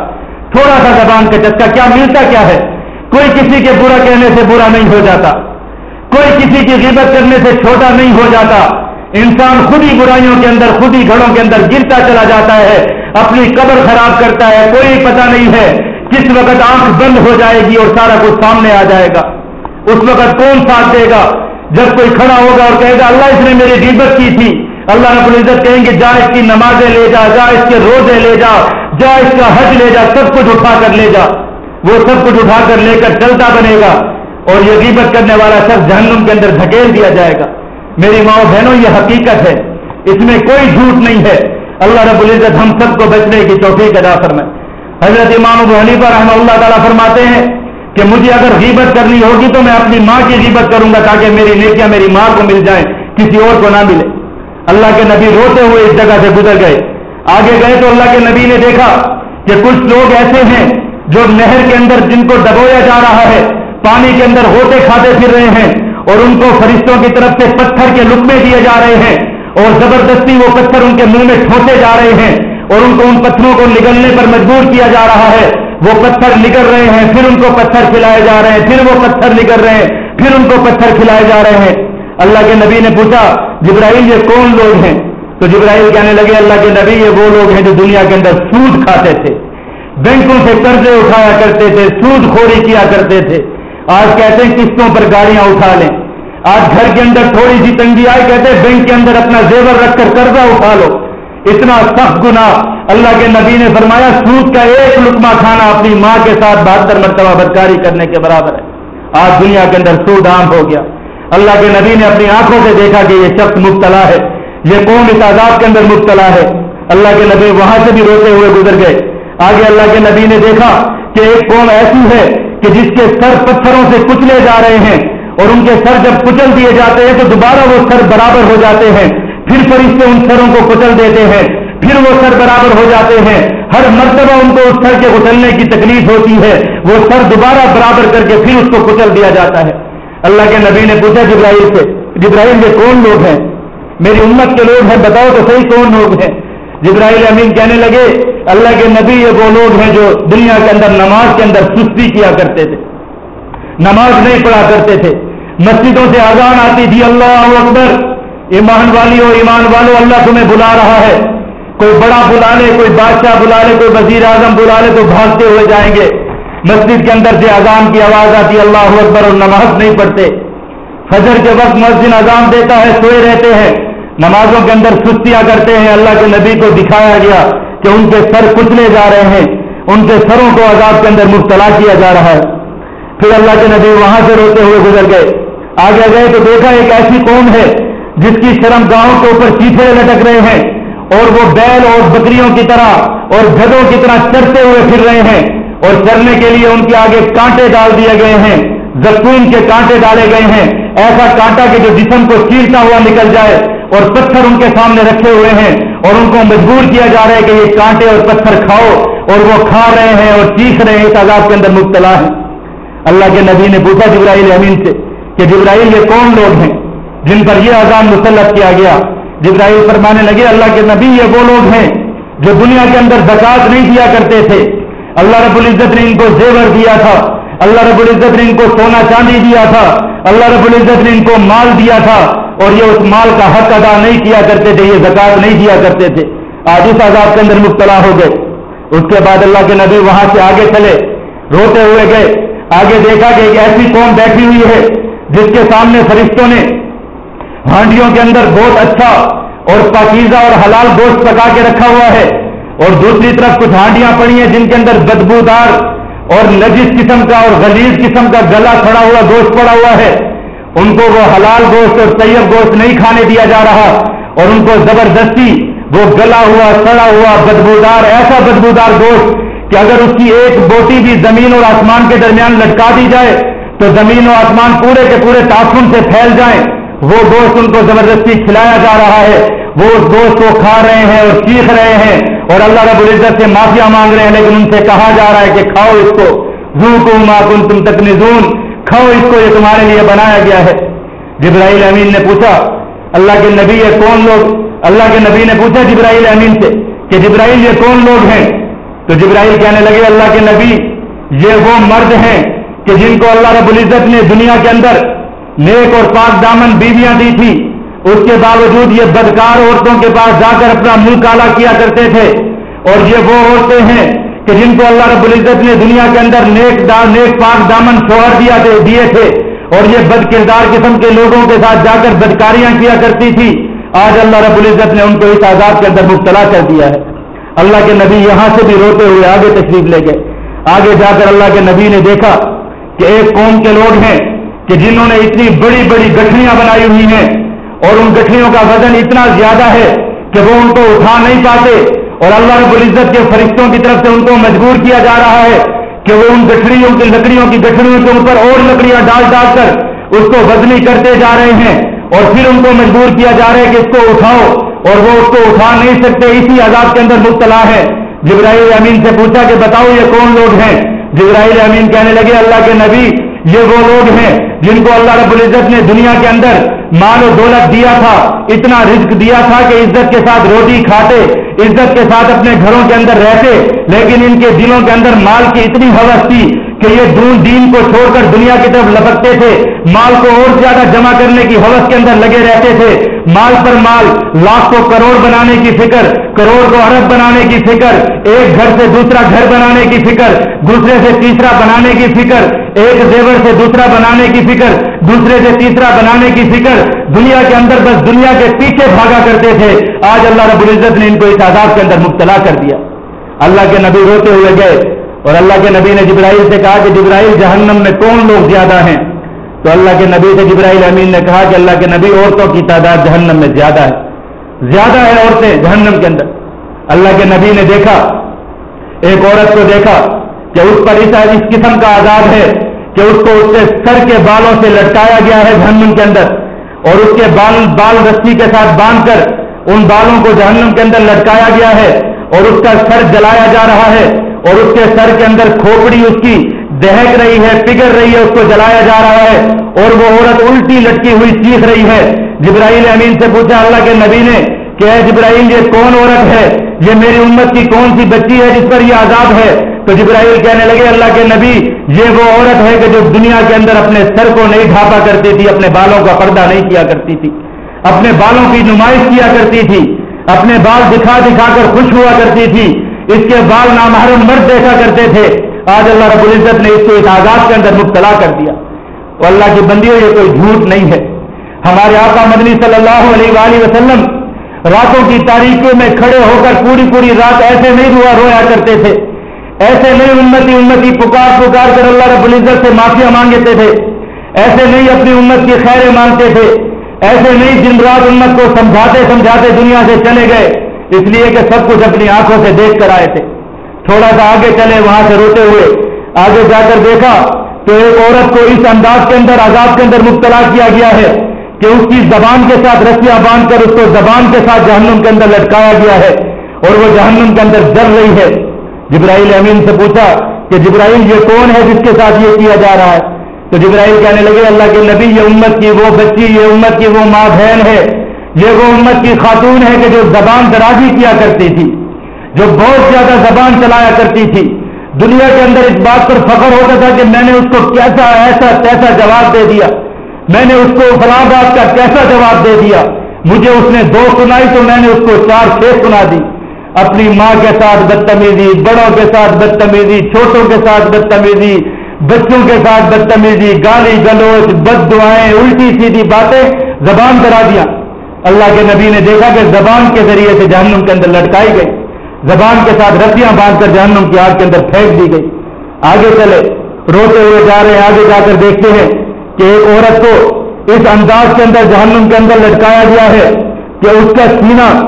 تھوڑا سا زبان کا چسکا۔ کیا ملتا کیا ہے؟ کوئی کسی کے برا کہنے سے برا نہیں ہو جاتا۔ کوئی کسی کی غیبت کرنے سے چھوٹا نہیں ہو جاتا۔ انسان خود ہی برائیوں کے اندر، خود ہی گھروں کے اندر گرتا چلا جاتا ہے۔ اپنی قبر خراب کرتا ہے، کوئی پتہ نہیں ہے۔ کس وقت آنکھ بند ہو جائے گی اور سارا کچھ سامنے آ جائے گا، اس وقت کون ساتھ دے گا؟ جب کوئی کھڑا ہوگا اور کہے گا، اللہ اس نے میری غیبت کی تھی۔ اللہ رب العزت کہیں گے، جا اس کی نمازیں لے جا جا اس کے روزے لے جا جا اس کا حج لے جا، سب کچھ اٹھا کر لے جا۔ وہ سب کچھ اٹھا کر لے کر چلتا بنے گا۔ اور یہ غیبت کرنے والا سب جہنم کے اندر دھکیل دیا جائے گا۔ میری ماں بہنوں، یہ حقیقت ہے۔ اس میں کوئی جھوٹ نہیں ہے۔ اللہ رب العزت ہم سب کو بچنے کی توفیق ادا فرمائے۔ حضرت امام ابو حنیفہ رحمہ اللہ تعالیٰ فرماتے ہیں کہ مجھے اگر غیبت کرنی ہوگی تو میں اپنی ماں کی غیبت کروں گا تاکہ میری نیکیاں میری ماں کو مل جائیں، کسی اور کو نہ ملے۔ اللہ کے نبی روتے ہوئے اس جگہ سے گزر گئے۔ آگے گئے تو اللہ کے نبی نے دیکھا کہ کچھ لوگ ایسے ہیں جو نہر کے اندر جن کو دبویا جا رہا ہے، پانی کے اندر ہوتے کھاتے پھر رہے ہیں اور ان کو فرشتوں کی طرف سے پتھر کے لکمے دیے جا رہے ہیں اور زبردستی وہ پتھر ان کے منہ میں ٹھوسے جا رہے ہیں۔ اور ان کو ان پتھروں کو نگلنے پر مجبور کیا جا رہا ہے۔ وہ پتھر نکل رہے ہیں، پھر ان کو پتھر کھلائے جا رہے ہیں، پھر وہ پتھر نکل رہے ہیں، پھر ان کو پتھر کھلائے جا رہے ہیں۔ اللہ کے نبی نے پوچھا، جبرائیل یہ کون لوگ ہیں؟ تو جبرائیل کہنے لگے، اللہ کے نبی یہ وہ لوگ ہیں جو دنیا کے اندر سود کھاتے تھے۔ بینکوں سے قرضے اٹھایا کرتے تھے، سود خوری کیا کرتے تھے۔ آج کہتے ہیں قسطوں پر گاڑیاں اٹھا لیں۔ آج گھر کے اندر تھوڑی سی تنگی آئی، کہتے ہیں بینک کے اندر اپنا زیور رکھ کر قرضہ اٹھا لو۔ اتنا سخت گنا اللہ کے نبی نے فرمایا، سود کا ایک لکما کھانا اپنی ماں کے ساتھ بہتر مرتبہ بدکاری کرنے کے برابر ہے۔ آج دنیا کے اندر سود عام ہو گیا۔ اللہ کے نبی نے اپنی آنکھوں سے دیکھا کہ یہ شخص مبتلا ہے۔ یہ قوم اس عذاب کے اندر مبتلا ہے۔ اللہ کے نبی وہاں سے بھی روتے ہوئے گزر گئے۔ آگے اللہ کے نبی نے دیکھا کہ ایک قوم ایسی ہے کہ جس کے سر پتھروں سے کچلے جا رہے ہیں اور ان کے سر جب کچل دیے جاتے ہیں تو دوبارہ وہ سر برابر ہو جاتے ہیں۔ پھر فرشتے ان سروں کو کچل دیتے ہیں، پھر وہ سر برابر ہو جاتے ہیں۔ ہر مرتبہ ان کو اس سر کے کچلنے کی تکلیف ہوتی ہے، وہ سر دوبارہ برابر کر کے پھر اس کو کچل دیا جاتا ہے۔ اللہ کے نبی نے پوچھا جبراہیل سے جبراہیل یہ کون لوگ ہیں؟ میری امت کے لوگ ہیں، بتاؤ تو صحیح کون لوگ ہیں؟ جبراہیل امین کہنے لگے، اللہ کے نبی یہ وہ لوگ ہیں جو دنیا کے اندر، نماز کے اندر سستی کیا کرتے تھے۔ نماز نہیں پڑھا کرتے تھے۔ مسجدوں سے آزان آتی تھی، اللہ اکبر۔ ایمان والی ہو، ایمان والو، اللہ تمہیں بلا رہا ہے۔ کوئی بڑا بلا لے، کوئی بادشاہ بلا لے، کوئی وزیر اعظم بلا لے تو بھاگتے ہوئے جائیں گے۔ مسجد کے اندر سے اذان کی آواز آتی، اللہ اکبر، اور نماز نہیں پڑھتے۔ فجر کے وقت مسجد اذان دیتا ہے، سوئے رہتے ہیں۔ نمازوں کے اندر سستیاں کرتے ہیں۔ اللہ کے نبی کو دکھایا گیا کہ ان کے سر کچلے جا رہے ہیں۔ ان کے سروں کو عذاب کے اندر مبتلا کیا جا رہا ہے۔ پھر اللہ کے نبی وہاں سے روتے ہوئے گزر گئے۔ آگے گئے تو دیکھا، ایک ایسی قوم ہے جس کی شرم گاؤں کے اوپر چیٹے لٹک رہے ہیں اور وہ بیل اور بکریوں کی طرح اور گدوں کی طرح چرتے ہوئے پھر رہے ہیں اور چرنے کے لیے ان کے آگے کانٹے ڈال دیے گئے ہیں زخون کے کانٹے ڈالے گئے ہیں۔ ایسا کانٹا کہ جو جسم کو چیرتا ہوا نکل جائے اور پتھر ان کے سامنے رکھے ہوئے ہیں اور ان کو مجبور کیا جا رہا ہے کہ یہ کانٹے اور پتھر کھاؤ اور وہ کھا رہے ہیں اور چیخ رہے ہیں۔ اس عذاب کے اندر مبتلا ہے اللہ کے نبی نے پوچھا جبرائیل امین سے کہ جبرائیل یہ کون لوگ ہیں؟ جن پر یہ اذان مسلط کیا گیا۔ جبرائیل فرمانے لگے، اللہ کے نبی یہ وہ لوگ ہیں جو دنیا کے اندر زکات نہیں دیا کرتے تھے۔ اللہ رب العزت نے ان کو زیور دیا تھا۔ اللہ رب العزت نے ان کو سونا چاندی دیا تھا۔ اللہ رب العزت نے ان کو مال دیا تھا۔ اور یہ اس مال کا حق ادا نہیں کیا کرتے تھے، یہ زکات نہیں دیا کرتے تھے۔ آج اس عذاب کے اندر مبتلا ہو گئے۔ اس کے بعد اللہ کے نبی وہاں سے آگے چلے، روتے ہوئے گئے۔ آگے دیکھا کہ ایک ایسی قوم بیٹھی ہوئی ہے، جس کے سامنے فرشتوں نے ہانڈیوں کے اندر بہت اچھا اور پاکیزہ اور حلال گوشت پکا کے رکھا ہوا ہے اور دوسری طرف کچھ ہانڈیاں پڑی ہیں جن کے اندر بدبودار اور نجس قسم کا اور غلیظ قسم کا گلا کھڑا ہوا گوشت پڑا ہوا ہے۔ ان کو وہ حلال گوشت اور طیب گوشت نہیں کھانے دیا جا رہا اور ان کو زبردستی وہ گلا ہوا، سڑا ہوا، بدبودار، ایسا بدبودار گوشت کہ اگر اس کی ایک بوٹی بھی زمین اور آسمان کے درمیان لٹکا دی جائے تو زمین و آسمان پورے کے پورے تعفن سے پھیل جائیں۔ وہ گوشت ان کو زبردستی کھلایا جا رہا ہے، وہ اس گوشت کو کھا رہے ہیں اور چیخ رہے ہیں اور اللہ رب العزت سے معافیا مانگ رہے ہیں، لیکن ان سے کہا جا رہا ہے کہ کھاؤ اس کو۔ زو کو ماکن تم تک کھاؤ اس کو، یہ تمہارے لیے بنایا گیا ہے۔ جبرائیل امین نے پوچھا، اللہ کے نبی یہ کون لوگ؟ اللہ کے نبی نے پوچھا جبرائیل امین سے کہ جبرائیل یہ کون لوگ ہیں؟ تو جبرائیل کہنے لگے، اللہ کے نبی، یہ وہ مرد ہیں کہ جن کو اللہ رب العزت نے دنیا کے اندر نیک اور پاک دامن بیویاں دی تھی۔ اس کے باوجود یہ بدکار عورتوں کے پاس جا کر اپنا منہ کالا کیا کرتے تھے۔ اور یہ وہ عورتیں ہیں کہ جن کو اللہ رب العزت نے دنیا کے اندر نیک دا، نیک پاک دامن شوہر دیا دیے تھے۔ اور یہ بد کردار قسم کے لوگوں کے ساتھ جا کر بدکاریاں کیا کرتی تھی۔ آج اللہ رب العزت نے ان کو اس آزاد کے اندر مبتلا کر دیا ہے۔ اللہ کے نبی یہاں سے بھی روتے ہوئے آگے تشریف لے گئے۔ آگے جا کر اللہ کے نبی نے دیکھا کہ ایک قوم کے لوگ ہیں۔ کہ جنہوں نے اتنی بڑی بڑی گٹھڑیاں بنائی ہوئی ہیں اور ان گٹھڑیوں کا وزن اتنا زیادہ ہے کہ وہ ان کو اٹھا نہیں پاتے اور اللہ رب العزت کے فرشتوں کی طرف سے ان کو مجبور کیا جا رہا ہے کہ وہ ان گٹھڑیوں کی لکڑیوں کی گٹھڑیوں کے اوپر اور لکڑیاں ڈال ڈال کر اس کو وزنی کرتے جا رہے ہیں اور پھر ان کو مجبور کیا جا رہا ہے کہ اس کو اٹھاؤ اور وہ اس کو اٹھا نہیں سکتے، اسی عذاب کے اندر مبتلا ہے جبرائیل امین سے پوچھا کہ بتاؤ یہ کون لوگ ہیں؟ جبرائیل امین کہنے لگے، اللہ کے نبی یہ وہ لوگ ہیں جن کو اللہ رب العزت نے دنیا کے اندر مال و دولت دیا تھا، اتنا رزق دیا تھا کہ عزت کے ساتھ روٹی کھاتے، عزت کے ساتھ اپنے گھروں کے اندر رہتے، لیکن ان کے دلوں کے اندر مال کی اتنی حوث تھی کہ یہ دون دین کو چھوڑ کر دنیا کی طرف لپکتے تھے۔ مال کو اور زیادہ جمع کرنے کی حوث کے اندر لگے رہتے تھے۔ مال پر مال لاکھ کو کروڑ بنانے کی فکر، کروڑ کو ارب بنانے کی فکر، ایک گھر سے دوسرا گھر بنانے کی فکر، دوسرے سے تیسرا بنانے کی فکر، ایک زیور سے دوسرا بنانے کی فکر، دوسرے سے تیسرا بنانے کی فکر، دنیا کے اندر بس دنیا کے پیچھے بھاگا کرتے تھے۔ آج اللہ رب العزت نے ان کو اس آزاد کے اندر مبتلا کر دیا۔ اللہ کے نبی روتے ہوئے گئے اور اللہ کے نبی نے جبرائیل سے کہا کہ جبرائیل جہنم میں کون لوگ زیادہ ہیں؟ تو اللہ کے نبی سے جبرائیل امین نے کہا کہ اللہ کے نبی عورتوں کی تعداد جہنم میں زیادہ ہے۔ زیادہ ہے عورتیں جہنم کے اندر۔ اللہ کے نبی نے دیکھا، ایک عورت کو دیکھا کہ اس پر اس قسم کا آزاد ہے کہ اس کو اس سے سر کے بالوں سے لٹکایا گیا ہے جہنم کے اندر۔ اور اس کے بال بال رسی کے ساتھ باندھ کر ان بالوں کو جہنم کے اندر لٹکایا گیا ہے اور اس کا سر جلایا جا رہا ہے اور اس کے سر کے اندر کھوپڑی اس کی دہک رہی ہے پگڑ رہی ہے، اس کو جلایا جا رہا ہے اور وہ عورت الٹی لٹکی ہوئی چیخ رہی ہے۔ جبرائیل امین سے پوچھا، اللہ کے نبی نے کہ اے جبرائیل، یہ کون عورت ہے؟ یہ میری امت کی کون سی بچی ہے جس پر یہ آزاد ہے؟ تو جبرائیل کہنے لگے، اللہ کے نبی، یہ وہ عورت ہے کہ جو دنیا کے اندر اپنے سر کو نہیں ڈھانپا کرتی تھی، اپنے بالوں کا پردہ نہیں کیا کرتی تھی، اپنے بالوں کی نمائش کیا کرتی تھی، اپنے بال دکھا دکھا کر خوش ہوا کرتی تھی۔ اس کے بال نامحرم مرد دیکھا کرتے تھے۔ آج اللہ رب العزت نے اس کو اس آزاد کے اندر مبتلا کر دیا۔ وہ اللہ کی بندی یہ کوئی جھوٹ نہیں ہے۔ ہمارے آقا مدنی صلی اللہ علیہ وآلہ وسلم راتوں کی تاریخوں میں کھڑے ہو کر پوری پوری رات ایسے نہیں ہوا رویا کرتے تھے۔ ایسے نہیں امتی امتی پکار پکار کر اللہ رب العزت سے معافیا مانگتے تھے۔ ایسے نہیں اپنی امت کی خیریں مانگتے تھے۔ ایسے نہیں دن رات امت کو سمجھاتے سمجھاتے دنیا سے چلے گئے۔ اس لیے کہ سب کچھ اپنی آنکھوں سے دیکھ کر آئے تھے۔ تھوڑا سا آگے چلے، وہاں سے روتے ہوئے آگے جا کر دیکھا تو ایک عورت کو اس انداز کے اندر آزاد کے اندر مبتلا کیا گیا ہے کہ اس کی زبان کے ساتھ رسیاں باندھ کر اس کو زبان کے ساتھ جہنم کے اندر لٹکایا گیا ہے اور وہ جہنم کے اندر جل رہی ہے۔ جبرائیل امین سے پوچھا کہ جبرائیل، یہ کون ہے جس کے ساتھ یہ کیا جا رہا ہے؟ تو جبرائیل کہنے لگے، اللہ کے نبی، یہ امت کی وہ بچی، یہ امت کی وہ ماں بہن ہے، یہ وہ امت کی خاتون ہے کہ جو زبان درازی کیا کرتی تھی۔ جو بہت زیادہ زبان چلایا کرتی تھی۔ دنیا کے اندر اس بات پر فخر ہوتا تھا کہ میں نے اس کو کیسا ایسا کیسا جواب دے دیا۔ میں نے اس کو فلاں بات کا کیسا جواب دے دیا۔ مجھے اس نے دو سنائی تو میں نے اس کو چار چھ سنا دی۔ اپنی ماں کے ساتھ بدتمیزی، بڑوں کے ساتھ بدتمیزی، چھوٹوں کے ساتھ بدتمیزی، بچوں کے ساتھ بدتمیزی، گالی گلوچ، بد دعائیں، الٹی سیدھی باتیں زبان کرا دیا اللہ کے نبی نے دیکھا کہ زبان کے ذریعے سے جہنم کے اندر لٹکائی گئی۔ زبان کے ساتھ رسیاں باندھ کر جہنم کی آگ کے اندر پھینک دی گئی۔ آگے چلے، روتے ہوئے جا رہے ہیں، آگے جا کر دیکھتے ہیں کہ ایک عورت کو اس انداز کے اندر جہنم کے اندر لٹکایا گیا ہے کہ اس کا سینہ،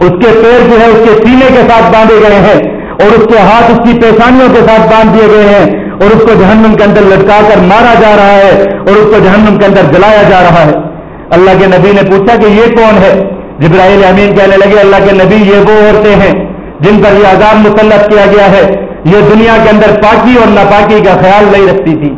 اس کے پیر جو ہے، اس کے سینے کے ساتھ باندھے گئے ہیں اور اس کے ہاتھ اس کی پیشانیوں کے ساتھ باندھ دیے گئے ہیں اور اس کو جہنم کے اندر لٹکا کر مارا جا رہا ہے اور اس کو جہنم کے اندر جلایا جا رہا ہے۔ اللہ کے نبی نے پوچھا کہ یہ کون ہے؟ جبرائیل امین کہنے لگے، اللہ کے نبی یہ وہ عورتیں ہیں۔ جن پر یہ عذاب مسلط کیا گیا ہے، یہ دنیا کے اندر پاکی اور ناپاکی کا خیال نہیں رکھتی تھی۔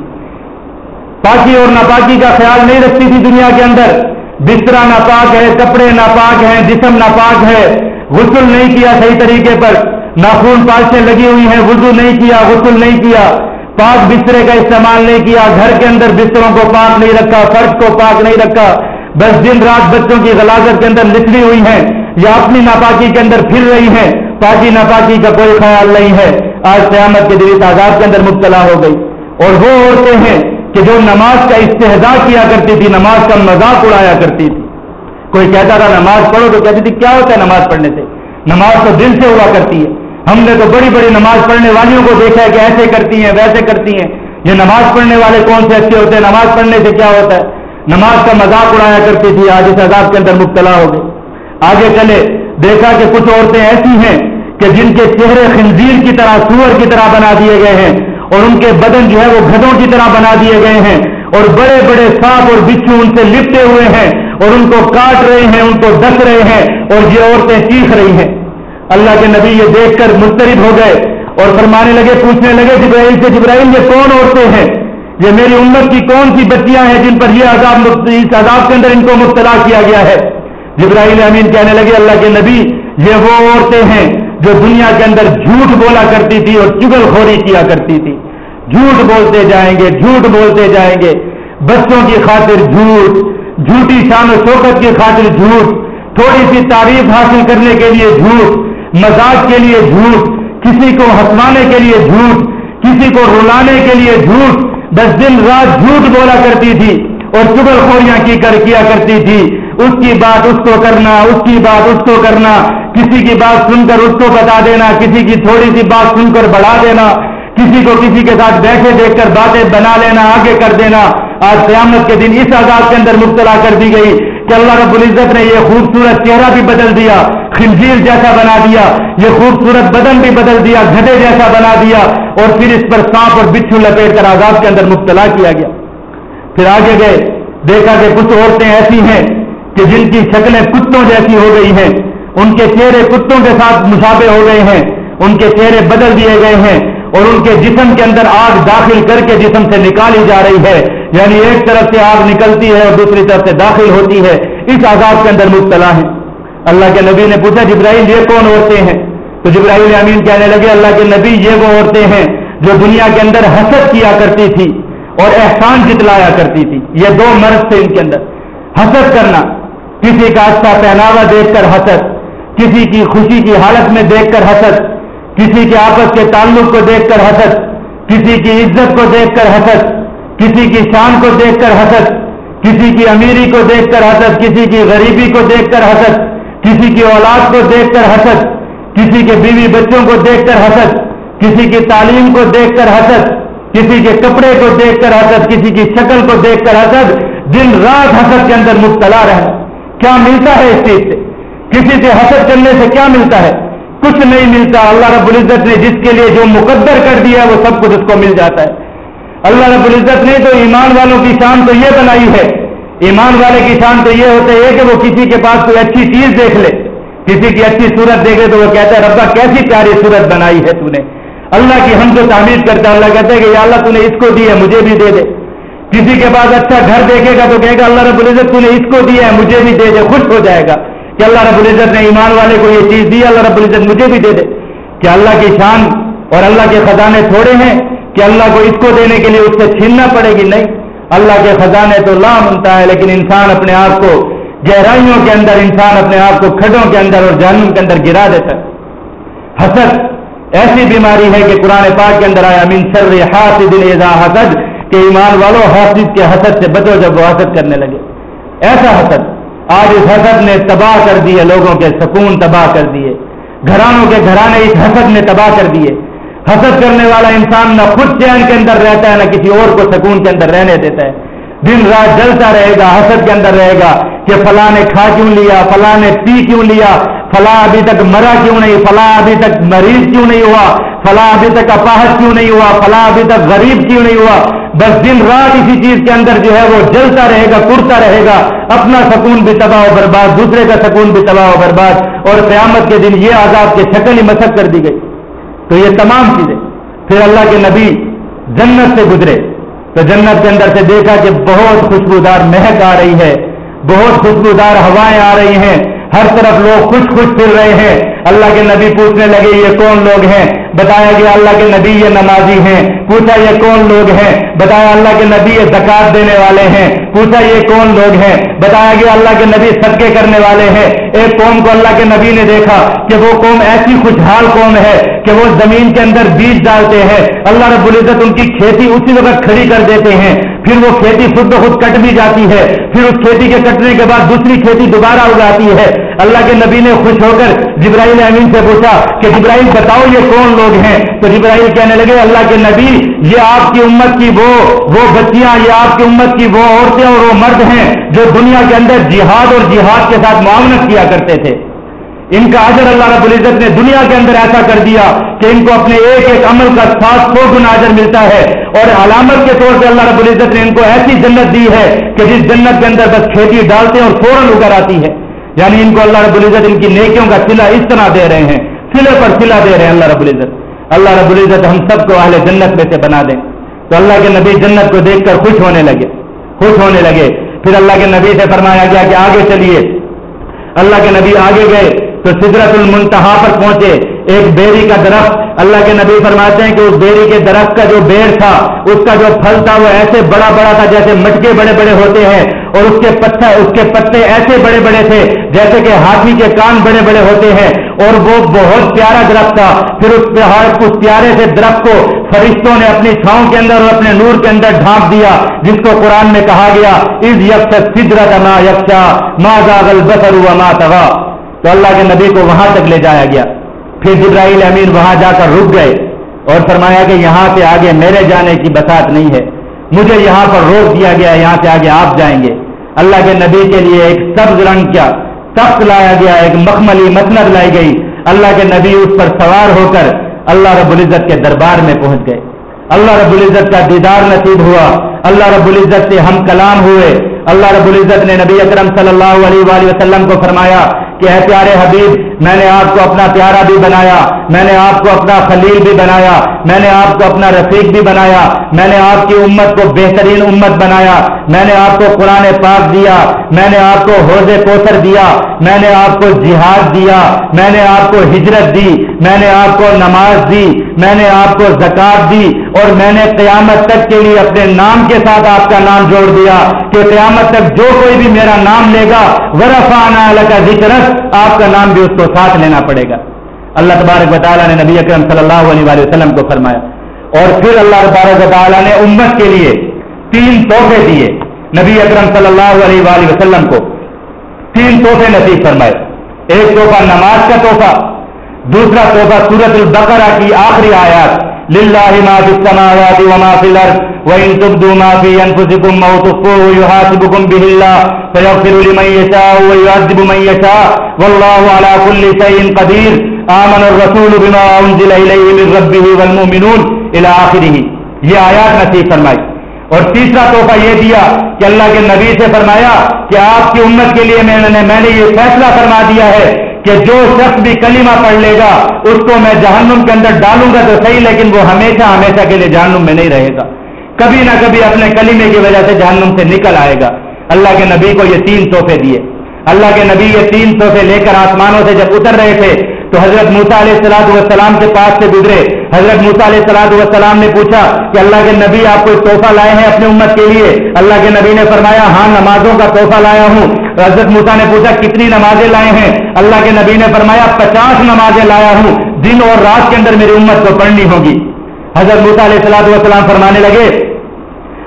پاکی اور ناپاکی کا خیال نہیں رکھتی تھی دنیا کے اندر۔ بسترا ناپاک ہے، کپڑے ناپاک ہیں، جسم ناپاک ہے۔ غسل نہیں کیا صحیح طریقے پر۔ ناخون پالشیں لگی ہوئی ہیں، وضو نہیں کیا، غسل نہیں کیا۔ پاک بسترے کا استعمال نہیں کیا، گھر کے اندر بستروں کو پاک نہیں رکھا، فرش کو پاک نہیں رکھا۔ بس دن رات بچوں کی غلاظت کے اندر لکھڑی ہوئی ہیں، یا اپنی ناپاکی کے اندر پھر رہی ہیں۔ پاکی ناپاکی کا کوئی خیال نہیں ہے۔ آج قیامت کے دلی تعداد کے اندر مبتلا ہو گئی۔ اور وہ عورتیں ہیں کہ جو نماز کا استحدا کیا کرتی تھی، نماز کا مذاق اڑایا کرتی تھی۔ کوئی کہتا تھا، نماز پڑھو، تو کہتی تھی، کیا ہوتا ہے نماز پڑھنے سے؟ نماز تو دل سے ہوا کرتی ہے۔ ہم نے تو بڑی بڑی نماز پڑھنے والیوں کو دیکھا ہے کہ ایسے کرتی ہیں، ویسے کرتی ہیں۔ یہ نماز پڑھنے والے کون سے اچھے ہوتے ہیں؟ نماز پڑھنے سے کیا ہوتا ہے؟ نماز کا مذاق اڑایا کرتی تھی، آج اس عذاب کے اندر مبتلا ہو گئی۔ آگے چلے، دیکھا کہ کچھ عورتیں ایسی ہیں کہ جن کے چہرے خنزیر کی طرح، سور کی طرح بنا دیے گئے ہیں، اور ان کے بدن جو ہے وہ گھدوں کی طرح بنا دیے گئے ہیں، اور بڑے بڑے سانپ اور بچھو ان سے لپٹے ہوئے ہیں، اور ان کو کاٹ رہے ہیں، ان کو ڈس رہے ہیں، اور یہ عورتیں چیخ رہی ہیں۔ اللہ کے نبی یہ دیکھ کر مسترد ہو گئے اور فرمانے لگے، پوچھنے لگے، جبرائیل سے جبرائیل یہ کون عورتیں ہیں؟ یہ میری امت کی کون سی بچیاں ہیں جن پر یہ عذاب اس عذاب کے اندر ان کو مبتلا کیا گیا ہے؟ جبرائیل امین کہنے لگے، اللہ کے نبی، یہ وہ عورتیں ہیں جو دنیا کے اندر جھوٹ بولا کرتی تھی اور چگل خوری کیا کرتی تھی۔ جھوٹ بولتے جائیں گے، جھوٹ بولتے جائیں گے۔ بچوں کی خاطر جھوٹ، جھوٹی شان و شوکت کی خاطر جھوٹ۔ تھوڑی سی تعریف حاصل کرنے کے لیے جھوٹ۔ مزاق کے لیے جھوٹ۔ کسی کو ہنسوانے کے لیے جھوٹ۔ کسی کو رلانے کے لیے جھوٹ۔ بس دن رات جھوٹ بولا کرتی تھی۔ اور چگل خوریاں کی کر کیا کرتی تھی۔ اس کی بات اس کو کرنا، اس کی بات اس کو کرنا۔ کسی کی بات سن کر اس کو بتا دینا، کسی کی تھوڑی سی بات سن کر بڑھا دینا۔ کسی کو کسی کے ساتھ بیٹھے دیکھ کر باتیں بنا لینا، آگے کر دینا۔ آج قیامت کے دن اس آزاد کے اندر مبتلا کر دی گئی کہ اللہ رب العزت نے یہ خوبصورت چہرہ بھی بدل دیا، خنزیر جیسا بنا دیا۔ یہ خوبصورت بدن بھی بدل دیا گھٹے جیسا بنا دیا۔ اور پھر اس پر سانپ اور بچھو لپیٹ کر آزاد کے اندر مبتلا کیا گیا۔ پھر آگے گئے، دیکھا کہ کچھ عورتیں ایسی ہیں کہ جن کی شکلیں کتوں جیسی ہو گئی ہیں۔ ان کے چہرے کتوں کے ساتھ مشابے ہو گئے ہیں۔ ان کے چہرے بدل دیے گئے ہیں اور ان کے جسم کے اندر آگ داخل کر کے جسم سے نکالی جا رہی ہے۔ یعنی ایک طرف سے آگ نکلتی ہے اور دوسری طرف سے داخل ہوتی ہے۔ اس عذاب کے اندر مبتلا ہے اللہ کے نبی نے پوچھا، جبرائیل، یہ کون عورتیں ہیں؟ تو جبرائیل امین کہنے لگے، اللہ کے نبی، یہ وہ عورتیں ہیں جو دنیا کے اندر حسد کیا کرتی تھی۔ اور احسان جتلایا کرتی تھی یہ دو مرض تھے ان کے اندر حسد کرنا کسی کا اچھا پہناوا دیکھ کر حسد کسی کی خوشی کی حالت میں دیکھ کر حسد کسی کے آپس کے تعلق کو دیکھ کر حسد کسی کی عزت کو دیکھ کر حسد کسی کی شان کو دیکھ کر حسد کسی کی امیری کو دیکھ کر حسد کسی کی غریبی کو دیکھ کر حسد کسی کی اولاد کو دیکھ کر حسد کسی کے بیوی بچوں کو دیکھ کر حسد کسی کی تعلیم کو دیکھ کر حسد کسی کے کپڑے کو دیکھ کر حسد کسی کی شکل کو دیکھ کر حسد دن رات حسد کے اندر مبتلا رہے، کیا ملتا ہے اس چیز سے؟ کسی سے حسد کرنے سے کیا ملتا ہے؟ کچھ نہیں ملتا۔ اللہ رب العزت نے جس کے لیے جو مقدر کر دیا وہ سب کچھ اس کو مل جاتا ہے۔ اللہ رب العزت نے تو ایمان والوں کی شان تو یہ بنائی ہے۔ ایمان والے کی شان تو یہ ہوتا ہے کہ وہ کسی کے پاس کوئی اچھی چیز دیکھ لے۔ کسی کی اچھی صورت دیکھے تو وہ کہتا ہے ربا کیسی پیاری صورت بنائی ہے تو نے؟ اللہ کی ہم تو تعمیر کرتا ہے، اللہ کہتا ہے کہ یا اللہ تو نے اس کو دی ہے، مجھے بھی دے دے۔ کسی کے پاس اچھا گھر دیکھے گا تو کہے گا، اللہ رب العزت تو نے اس کو دیا ہے، مجھے بھی دے دے، خوش ہو جائے گا۔ کہ اللہ رب العزت نے ایمان والے کو یہ چیز دی اللہ رب العزت مجھے بھی دے دے۔ کہ اللہ کی شان اور اللہ کے خزانے تھوڑے ہیں، کہ اللہ کو اس کو دینے کے لیے اس سے چھیننا پڑے گی، نہیں۔ اللہ کے خزانے تو لا منتا ہے، لیکن انسان اپنے آپ کو گہرائیوں کے اندر، انسان اپنے آپ کو کھڈوں کے اندر اور جہنم کے اندر گرا دیتا ہے۔ حسد ایسی بیماری ہے کہ قرآن پاک کے اندر آیا، من سر حاسد اذا حسد، کہ ایمان والوں حاسد کے حسد سے بچو جب وہ حسد کرنے لگے۔ ایسا حسد، آج اس حسد نے تباہ کر دیے، لوگوں کے سکون تباہ کر دیے۔ گھرانوں کے گھرانے اس حسد نے تباہ کر دیے۔ حسد کرنے والا انسان نہ خود چین کے اندر رہتا ہے، نہ کسی اور کو سکون کے اندر رہنے دیتا ہے۔ دن رات جلتا رہے گا، حسد کے اندر رہے گا۔ کہ فلاں نے کھا کیوں لیا، فلاں نے پی کیوں لیا، فلاں ابھی تک مرا کیوں نہیں، فلاں ابھی تک مریض کیوں نہیں ہوا، فلاں ابھی تک اپاہد کیوں نہیں ہوا، فلاں ابھی تک غریب کیوں نہیں ہوا۔ بس دن رات اسی چیز کے اندر جو ہے وہ جلتا رہے گا کرتا رہے گا۔ اپنا سکون بھی تباہ و برباد، دوسرے کا سکون بھی تباہ و برباد۔ اور قیامت کے دن یہ آزاد کے شکل ہی مسک کر دی گئی۔ تو یہ تمام چیزیں۔ پھر اللہ کے نبی جنت سے گزرے۔ تو جنت کے اندر سے دیکھا کہ بہت خوشبودار مہک آ رہی ہے۔ بہت خوشبودار ہوائیں آ رہی ہیں۔ ہر طرف لوگ خوش خوش پھر رہے ہیں۔ اللہ کے نبی پوچھنے لگے، یہ کون لوگ ہیں؟ بتایا گیا، اللہ کے نبی یہ نمازی ہیں۔ پوچھا، یہ کون لوگ ہیں؟ بتایا، اللہ کے نبی یہ زکات دینے والے ہیں۔ پوچھا، یہ کون لوگ ہیں؟ بتایا گیا، اللہ کے نبی صدقے کرنے والے ہیں۔ ایک قوم کو اللہ کے نبی نے دیکھا کہ وہ قوم ایسی خوشحال قوم ہے کہ وہ زمین کے اندر بیج ڈالتے ہیں۔ اللہ رب العزت ان کی کھیتی اسی وقت کھڑی کر دیتے ہیں۔ پھر وہ کھیتی خود بخود کٹ بھی جاتی ہے، پھر اس کھیتی کے کٹنے کے بعد دوسری کھیتی دوبارہ اگاتی ہے۔ اللہ کے نبی نے خوش ہو کر جبرائیل امین سے پوچھا کہ جبرائیل بتاؤ یہ کون لوگ ہیں؟ تو جبرائیل کہنے لگے، اللہ کے نبی، یہ آپ کی امت کی وہ وہ بچیاں، یہ آپ کی امت کی وہ عورتیں اور وہ مرد ہیں جو دنیا کے اندر جہاد اور جہاد کے ساتھ معاونت کیا کرتے تھے۔ ان کا اجر اللہ رب العزت نے دنیا کے اندر ایسا کر دیا کہ ان کو اپنے ایک ایک عمل کا سات سو گنا اجر ملتا ہے اور علامت کے طور پہ اللہ رب العزت نے ان کو ایسی جنت دی ہے کہ جس جنت کے اندر بس کھیتی ڈالتے ہیں اور فوراً اگر آتی ہے۔ یعنی ان کو اللہ رب العزت ان کی نیکیوں کا سلا اس طرح دے رہے ہیں۔ سلے پر سلا دے رہے ہیں اللہ رب العزت۔ اللہ رب العزت ہم سب کو اہل جنت میں سے بنا دیں تو اللہ کے نبی جنت کو دیکھ کر خوش ہونے لگے۔ خوش ہونے لگے۔ پھر اللہ کے نبی سے فرمایا گیا کہ آگے چلیے۔ اللہ کے نبی آگے گئے۔ تو سدرت المنتہا پر پہنچے۔ ایک بیری کا درخت۔ اللہ کے نبی فرماتے ہیں کہ اس بیری کے درخت کا جو بیر تھا، اس کا جو پھل تھا، وہ ایسے بڑا بڑا تھا جیسے مٹکے بڑے بڑے ہوتے ہیں، اور اس کے پتھر، اس کے پتے ایسے بڑے بڑے تھے جیسے کہ ہاتھی کے کان بڑے بڑے ہوتے ہیں، اور وہ بہت پیارا درخت تھا۔ پھر اس پہاڑ اس پیارے سے درخت کو فرشتوں نے اپنی چھاؤں کے اندر اور اپنے نور کے اندر ڈھانپ دیا، جس کو قرآن میں کہا گیا اس یک سدرت ما یکشا ما زاغل بسر ما تغا تو اللہ کے نبی کو وہاں تک لے جایا گیا۔ پھر جبرائیل امین وہاں جا کر رک گئے اور فرمایا کہ یہاں سے آگے میرے جانے کی بسات نہیں ہے۔ مجھے یہاں پر روک دیا گیا، یہاں سے آگے آپ جائیں گے۔ اللہ کے نبی کے لیے ایک سبز رنگ کیا تخت لایا گیا، ایک مخملی مسند لائی گئی۔ اللہ کے نبی اس پر سوار ہو کر اللہ رب العزت کے دربار میں پہنچ گئے۔ اللہ رب العزت کا دیدار نصیب ہوا۔ اللہ رب العزت سے ہم کلام ہوئے۔ اللہ رب العزت نے نبی اکرم صلی اللہ علیہ وآلہ وسلم کو فرمایا کہ اے پیارے حبیب میں نے آپ کو اپنا پیارا بھی بنایا میں نے آپ کو اپنا خلیل بھی بنایا میں نے آپ کو اپنا رفیق بھی بنایا میں نے آپ کی امت کو بہترین امت بنایا میں نے آپ کو قرآن پاک دیا میں نے آپ کو حوض کوثر دیا میں نے آپ کو جہاد دیا میں نے آپ کو ہجرت دی میں نے آپ کو نماز دی میں نے آپ کو زکات دی اور میں نے قیامت تک کے لیے اپنے نام کے ساتھ آپ کا نام جوڑ دیا کہ قیامت قیامت تک جو کوئی بھی میرا نام لے گا ورفانہ کا ذکر آپ کا نام بھی اس کو ساتھ لینا پڑے گا۔ اللہ تبارک و تعالیٰ نے نبی اکرم صلی اللہ علیہ وسلم کو فرمایا۔ اور پھر اللہ تبارک و تعالیٰ نے امت کے لیے تین تحفے دیے۔ نبی اکرم صلی اللہ علیہ وآلہ وسلم کو تین تحفے نصیب فرمائے۔ ایک تحفہ نماز کا تحفہ، دوسرا تحفہ سورت البقرہ کی آخری آیات۔ للہ ما فی السماوات وما فی الارض وَإِن تُبْدُوا مَا فِي أَنفُسِكُمْ أَوْ تُخْفُوهُ يُحَاسِبُكُم بِهِ اللَّهُ فَيَغْفِرُ لِمَن يَشَاءُ وَيُعَذِّبُ مَن يَشَاءُ وَاللَّهُ عَلَى كُلِّ شَيْءٍ قَدِيرٌ آمَنَ الرَّسُولُ بِمَا أُنزِلَ إِلَيْهِ مِن رَّبِّهِ وَالْمُؤْمِنُونَ إِلَى آخِرِهِ۔ یہ آیات نصیب فرمائی۔ اور تیسرا تحفہ یہ دیا کہ اللہ کے نبی سے فرمایا کہ آپ کی امت کے لیے میں نے میں نے یہ فیصلہ فرما دیا ہے کہ جو شخص بھی کلمہ پڑھ لے گا، اس کو میں جہنم کے اندر ڈالوں گا تو صحیح، لیکن وہ ہمیشہ ہمیشہ کے لیے جہنم میں نہیں رہے گا۔ کبھی نہ کبھی اپنے کلیمے کی وجہ سے جہنم سے نکل آئے گا۔ اللہ کے نبی کو یہ تین تحفے دیے۔ اللہ کے نبی یہ تین تحفے لے کر آسمانوں سے جب اتر رہے تھے، تو حضرت موسا علیہ السلاط والسلام کے پاس سے گزرے۔ حضرت موسا علیہ السلاط والسلام نے پوچھا کہ اللہ کے نبی آپ کو تحفہ لائے ہیں اپنے امت کے لیے؟ اللہ کے نبی نے فرمایا ہاں نمازوں کا تحفہ لایا ہوں۔ حضرت موسا نے پوچھا، کتنی نمازیں لائے ہیں؟ اللہ کے نبی نے فرمایا، پچاس نمازیں لایا ہوں۔ دن اور رات کے اندر میری امت کو پڑھنی ہوگی۔ حضرت موسا علیہ السلاط والسلام فرمانے لگے،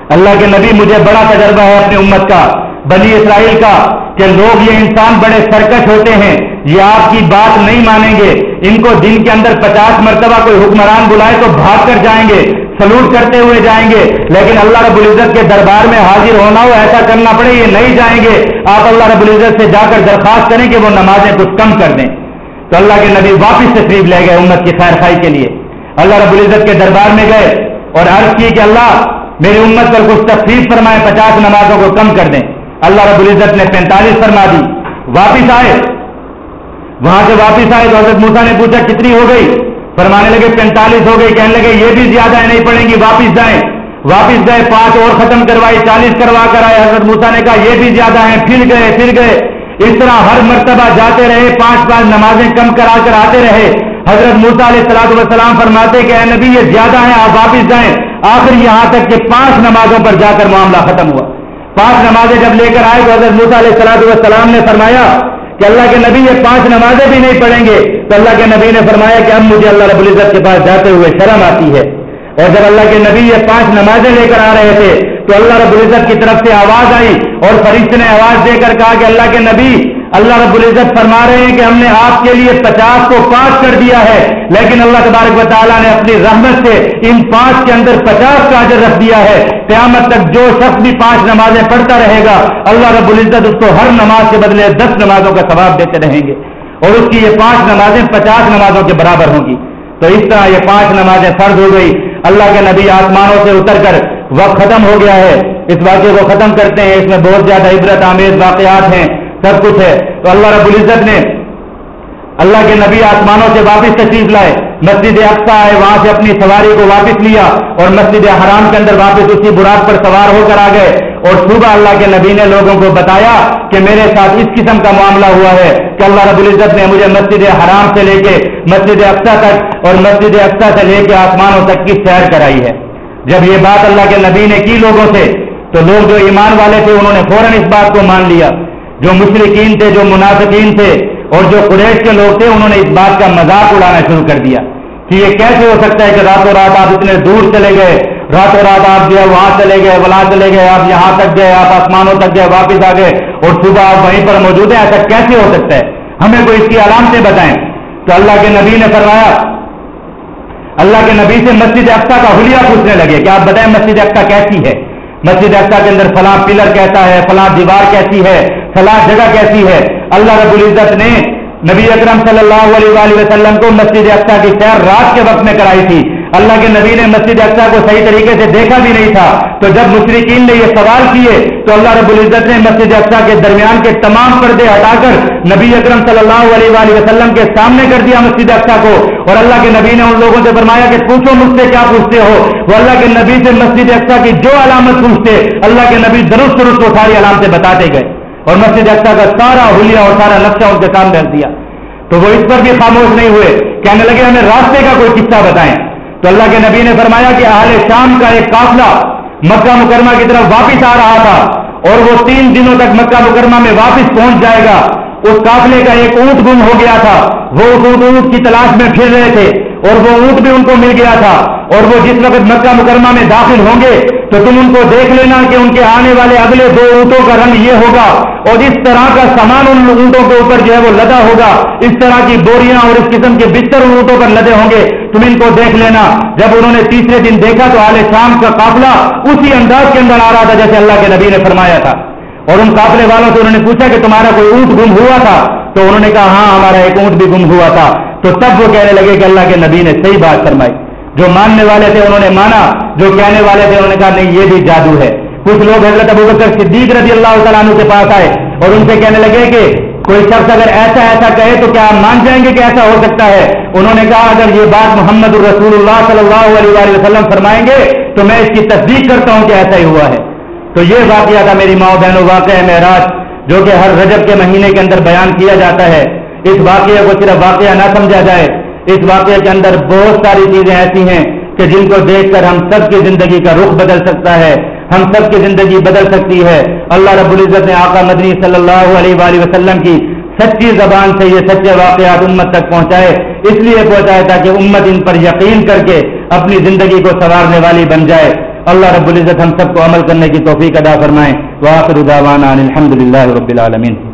اللہ کے نبی مجھے بڑا تجربہ ہے اپنی امت کا۔ بنی اسرائیل کا کہ لوگ یہ انسان بڑے سرکش ہوتے ہیں، یہ آپ کی بات نہیں مانیں گے۔ ان کو دن کے اندر پچاس مرتبہ کوئی حکمران بلائے تو بھاگ کر جائیں گے، سلوٹ کرتے ہوئے جائیں گے۔ لیکن اللہ رب العزت کے دربار میں حاضر ہونا ہو ایسا کرنا پڑے، یہ نہیں جائیں گے۔ آپ اللہ رب العزت سے جا کر درخواست کریں کہ وہ نمازیں کچھ کم کر دیں۔ تو اللہ کے نبی واپس تشریف لے گئے امت کی خیر خائی کے لیے۔ اللہ رب العزت کے دربار میں گئے اور عرض کی کہ اللہ، میری امت پر کچھ تفریح فرمائے، پچاس نمازوں کو کم کر دیں۔ اللہ رب العزت نے پینتالیس فرما دی واپس آئے. وہاں سے واپس آئے تو حضرت موسا نے پوچھا، کتنی ہو گئی؟ فرمانے لگے، پینتالیس ہو گئی. کہنے لگے، یہ بھی زیادہ ہے، نہیں پڑیں گی، واپس جائیں. واپس گئے پانچ اور ختم کروائی، چالیس کروا کر آئے. حضرت موسا نے کہا، یہ بھی زیادہ ہیں، پھر گئے پھر گئے. اس طرح ہر مرتبہ جاتے رہے، پانچ پانچ نمازیں کم کرا کر آتے رہے. حضرت موسا علیہ السلام وسلام فرماتے کہ، اے نبی، یہ زیادہ ہیں، آپ واپس جائیں. آخر یہاں تک کہ پانچ نمازوں پر جا کر معاملہ ختم ہوا۔ پانچ نمازیں جب لے کر آئے تو حضرت موسیٰ علیہ السلام والسلام نے فرمایا کہ اللہ کے نبی یہ پانچ نمازیں بھی نہیں پڑھیں گے تو اللہ کے نبی نے فرمایا کہ اب مجھے اللہ رب العزت کے پاس جاتے ہوئے شرم آتی ہے۔ اور جب اللہ کے نبی یہ پانچ نمازیں لے کر آ رہے تھے تو اللہ رب العزت کی طرف سے آواز آئی اور فرشت نے آواز دے کر کہا کہ اللہ کے نبی اللہ رب العزت فرما رہے ہیں کہ ہم نے آپ کے لیے پچاس کو پانچ کر دیا ہے، لیکن اللہ تبارک و تعالیٰ نے اپنی رحمت سے ان پانچ کے اندر پچاس کا اجر رکھ دیا ہے۔ قیامت تک جو شخص بھی پانچ نمازیں پڑھتا رہے گا، اللہ رب العزت اس کو ہر نماز کے بدلے دس نمازوں کا ثواب دیتے رہیں گے۔ اور اس کی یہ پانچ نمازیں پچاس نمازوں کے برابر ہوں گی۔ تو اس طرح یہ پانچ نمازیں فرض ہو گئی۔ اللہ کے نبی آسمانوں سے اتر کر وقت ختم ہو گیا ہے۔ اس واقعے کو ختم کرتے ہیں۔ اس میں بہت زیادہ عبرت آمیز واقعات ہیں۔ سب کچھ ہے۔ تو اللہ رب العزت نے اللہ کے نبی آسمانوں سے واپس تشریف لائے۔ مسجد اقسا ہے، وہاں سے اپنی سواری کو واپس لیا اور مسجد حرام کے اندر واپس اسی براق پر سوار ہو کر آ گئے۔ اور صبح اللہ کے نبی نے لوگوں کو بتایا کہ میرے ساتھ اس قسم کا معاملہ ہوا ہے کہ اللہ رب العزت نے مجھے مسجد حرام سے لے کے مسجد اقسا تک اور مسجد اقسا سے لے کے آسمانوں تک کی سیر کرائی ہے۔ جب یہ بات اللہ کے نبی نے کی لوگوں سے، تو لوگ جو ایمان والے تھے، انہوں نے فوراً اس بات کو مان لیا۔ جو مشرقین تھے، جو منافقین تھے اور جو قریش کے لوگ تھے، انہوں نے اس بات کا مذاق اڑانا شروع کر دیا کہ یہ کیسے ہو سکتا ہے کہ راتوں رات آپ اتنے دور چلے گئے، راتوں رات آپ جو ہے وہاں چلے گئے، وہاں چلے گئے، آپ یہاں تک گئے، آپ آسمانوں تک گئے، واپس آ گئے اور صبح آپ وہیں پر موجود ہیں، ایسا کیسے ہو سکتا ہے؟ ہمیں کوئی اس کی علامتیں بتائیں۔ تو اللہ کے نبی نے فرمایا، اللہ کے نبی سے مسجد اقسا کا حلیہ پوچھنے لگے کہ آپ بتائیں مسجد اقسا کیسی ہے؟ مسجد اقسا کے اندر فلاں پلر کہتا ہے، فلاں دیوار کیسی ہے، فلاں جگہ کیسی ہے؟ اللہ رب العزت نے نبی اکرم صلی اللہ علیہ وسلم کو مسجد اقسا کی سیر رات کے وقت میں کرائی تھی۔ اللہ کے نبی نے مسجد اقسا کو صحیح طریقے سے دیکھا بھی نہیں تھا۔ تو جب مشرقین نے یہ سوال کیے، تو اللہ رب العزت نے مسجد اقسا کے درمیان کے تمام پردے ہٹا کر نبی اکرم صلی اللہ علیہ وآلہ وسلم کے سامنے کر دیا مسجد اقسا کو۔ اور اللہ کے نبی نے ان لوگوں سے فرمایا کہ پوچھو مجھ سے کیا پوچھتے ہو۔ وہ اللہ کے نبی سے مسجد اقسا کی جو علامت پوچھتے، اللہ کے نبی درست درست وہ ساری علامتیں بتاتے گئے۔ اور مسجد اقسا کا سارا حلیہ اور سارا نقشہ ان کے سامنے رکھ دیا۔ تو وہ اس پر بھی خاموش نہیں ہوئے۔ کہنے لگے، ہمیں راستے کا کوئی قصہ بتائیں۔ تو اللہ کے نبی نے فرمایا کہ اہل شام کا ایک قافلہ مکہ مکرمہ کی طرف واپس آ رہا تھا اور وہ تین دنوں تک مکہ مکرمہ میں واپس پہنچ جائے گا۔ اس قافلے کا ایک اونٹ گم ہو گیا تھا۔ وہ اس اونٹ کی تلاش میں پھر رہے تھے اور وہ اونٹ بھی ان کو مل گیا تھا اور وہ جس وقت مکہ مکرمہ میں داخل ہوں گے تو تم ان کو دیکھ لینا کہ ان کے آنے والے اگلے دو اونٹوں کا رنگ یہ ہوگا اور اس طرح کا سامان ان اونٹوں کے اوپر جو ہے وہ لدا ہوگا۔ اس طرح کی بوریاں اور اس قسم کے بستر ان اونٹوں پر لدے ہوں گے۔ تم ان کو دیکھ لینا۔ جب انہوں نے تیسرے دن دیکھا تو آل شام کا قافلہ اسی انداز کے اندر آ رہا تھا جیسے اللہ کے نبی نے فرمایا تھا۔ اور ان قافلے والوں سے انہوں نے پوچھا کہ تمہارا کوئی اونٹ گم ہوا تھا؟ تو انہوں نے کہا ہاں ہمارا ایک اونٹ بھی گم ہوا تھا۔ تو تب وہ کہنے لگے کہ اللہ کے نبی نے صحیح بات فرمائی۔ جو ماننے والے تھے انہوں نے مانا، جو کہنے والے تھے انہوں نے کہا، نہیں، یہ بھی جادو ہے۔ کچھ لوگ حضرت ابو بکر صدیق رضی اللہ تعالیٰ عنہ کے پاس آئے اور ان سے کہنے لگے کہ کوئی شخص اگر ایسا ایسا کہے تو کیا آپ مان جائیں گے کہ ایسا ہو سکتا ہے؟ انہوں نے کہا، اگر یہ بات محمد الرسول اللہ صلی اللہ علیہ وسلم فرمائیں گے تو میں اس کی تصدیق کرتا ہوں کہ ایسا ہی ہوا ہے۔ تو یہ واقعہ تھا میری ماؤ بہنوں واقع معراج، جو کہ ہر رجب کے مہینے کے اندر بیان کیا جاتا ہے۔ اس واقعے کو صرف واقعہ نہ سمجھا جائے اس واقعے کے اندر بہت ساری چیزیں ایسی ہیں کہ جن کو دیکھ کر ہم سب کی زندگی کا رخ بدل سکتا ہے، ہم سب کی زندگی بدل سکتی ہے۔ اللہ رب العزت نے آقا مدنی صلی اللہ علیہ وآلہ وسلم کی سچی زبان سے یہ سچے واقعات امت تک پہنچائے، اس لیے پہنچائے تاکہ امت ان پر یقین کر کے اپنی زندگی کو سنوارنے والی بن جائے۔ اللہ رب العزت ہم سب کو عمل کرنے کی توفیق ادا فرمائے۔ واخر دعوانا الحمد للہ رب العالمین۔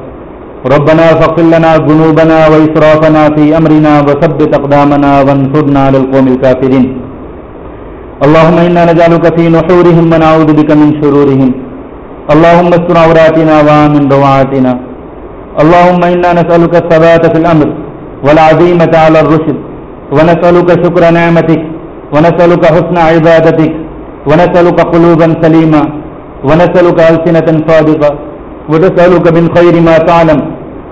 ربنا فاغفر لنا ذنوبنا وإسرافنا في أمرنا وثبت أقدامنا وانصرنا على القوم الكافرين. اللهم إنا نجعلك في نحورهم ونعوذ بك من شرورهم. اللهم استر عوراتنا وآمن روعاتنا. اللهم إنا نسألك الثبات في الأمر والعزيمة على الرشد. ونسألك شكر نعمتك. ونسألك حسن عبادتك. ونسألك قلوبا سليما ونسألك ألسنة صادقة. ونسألك من خير ما تعلم،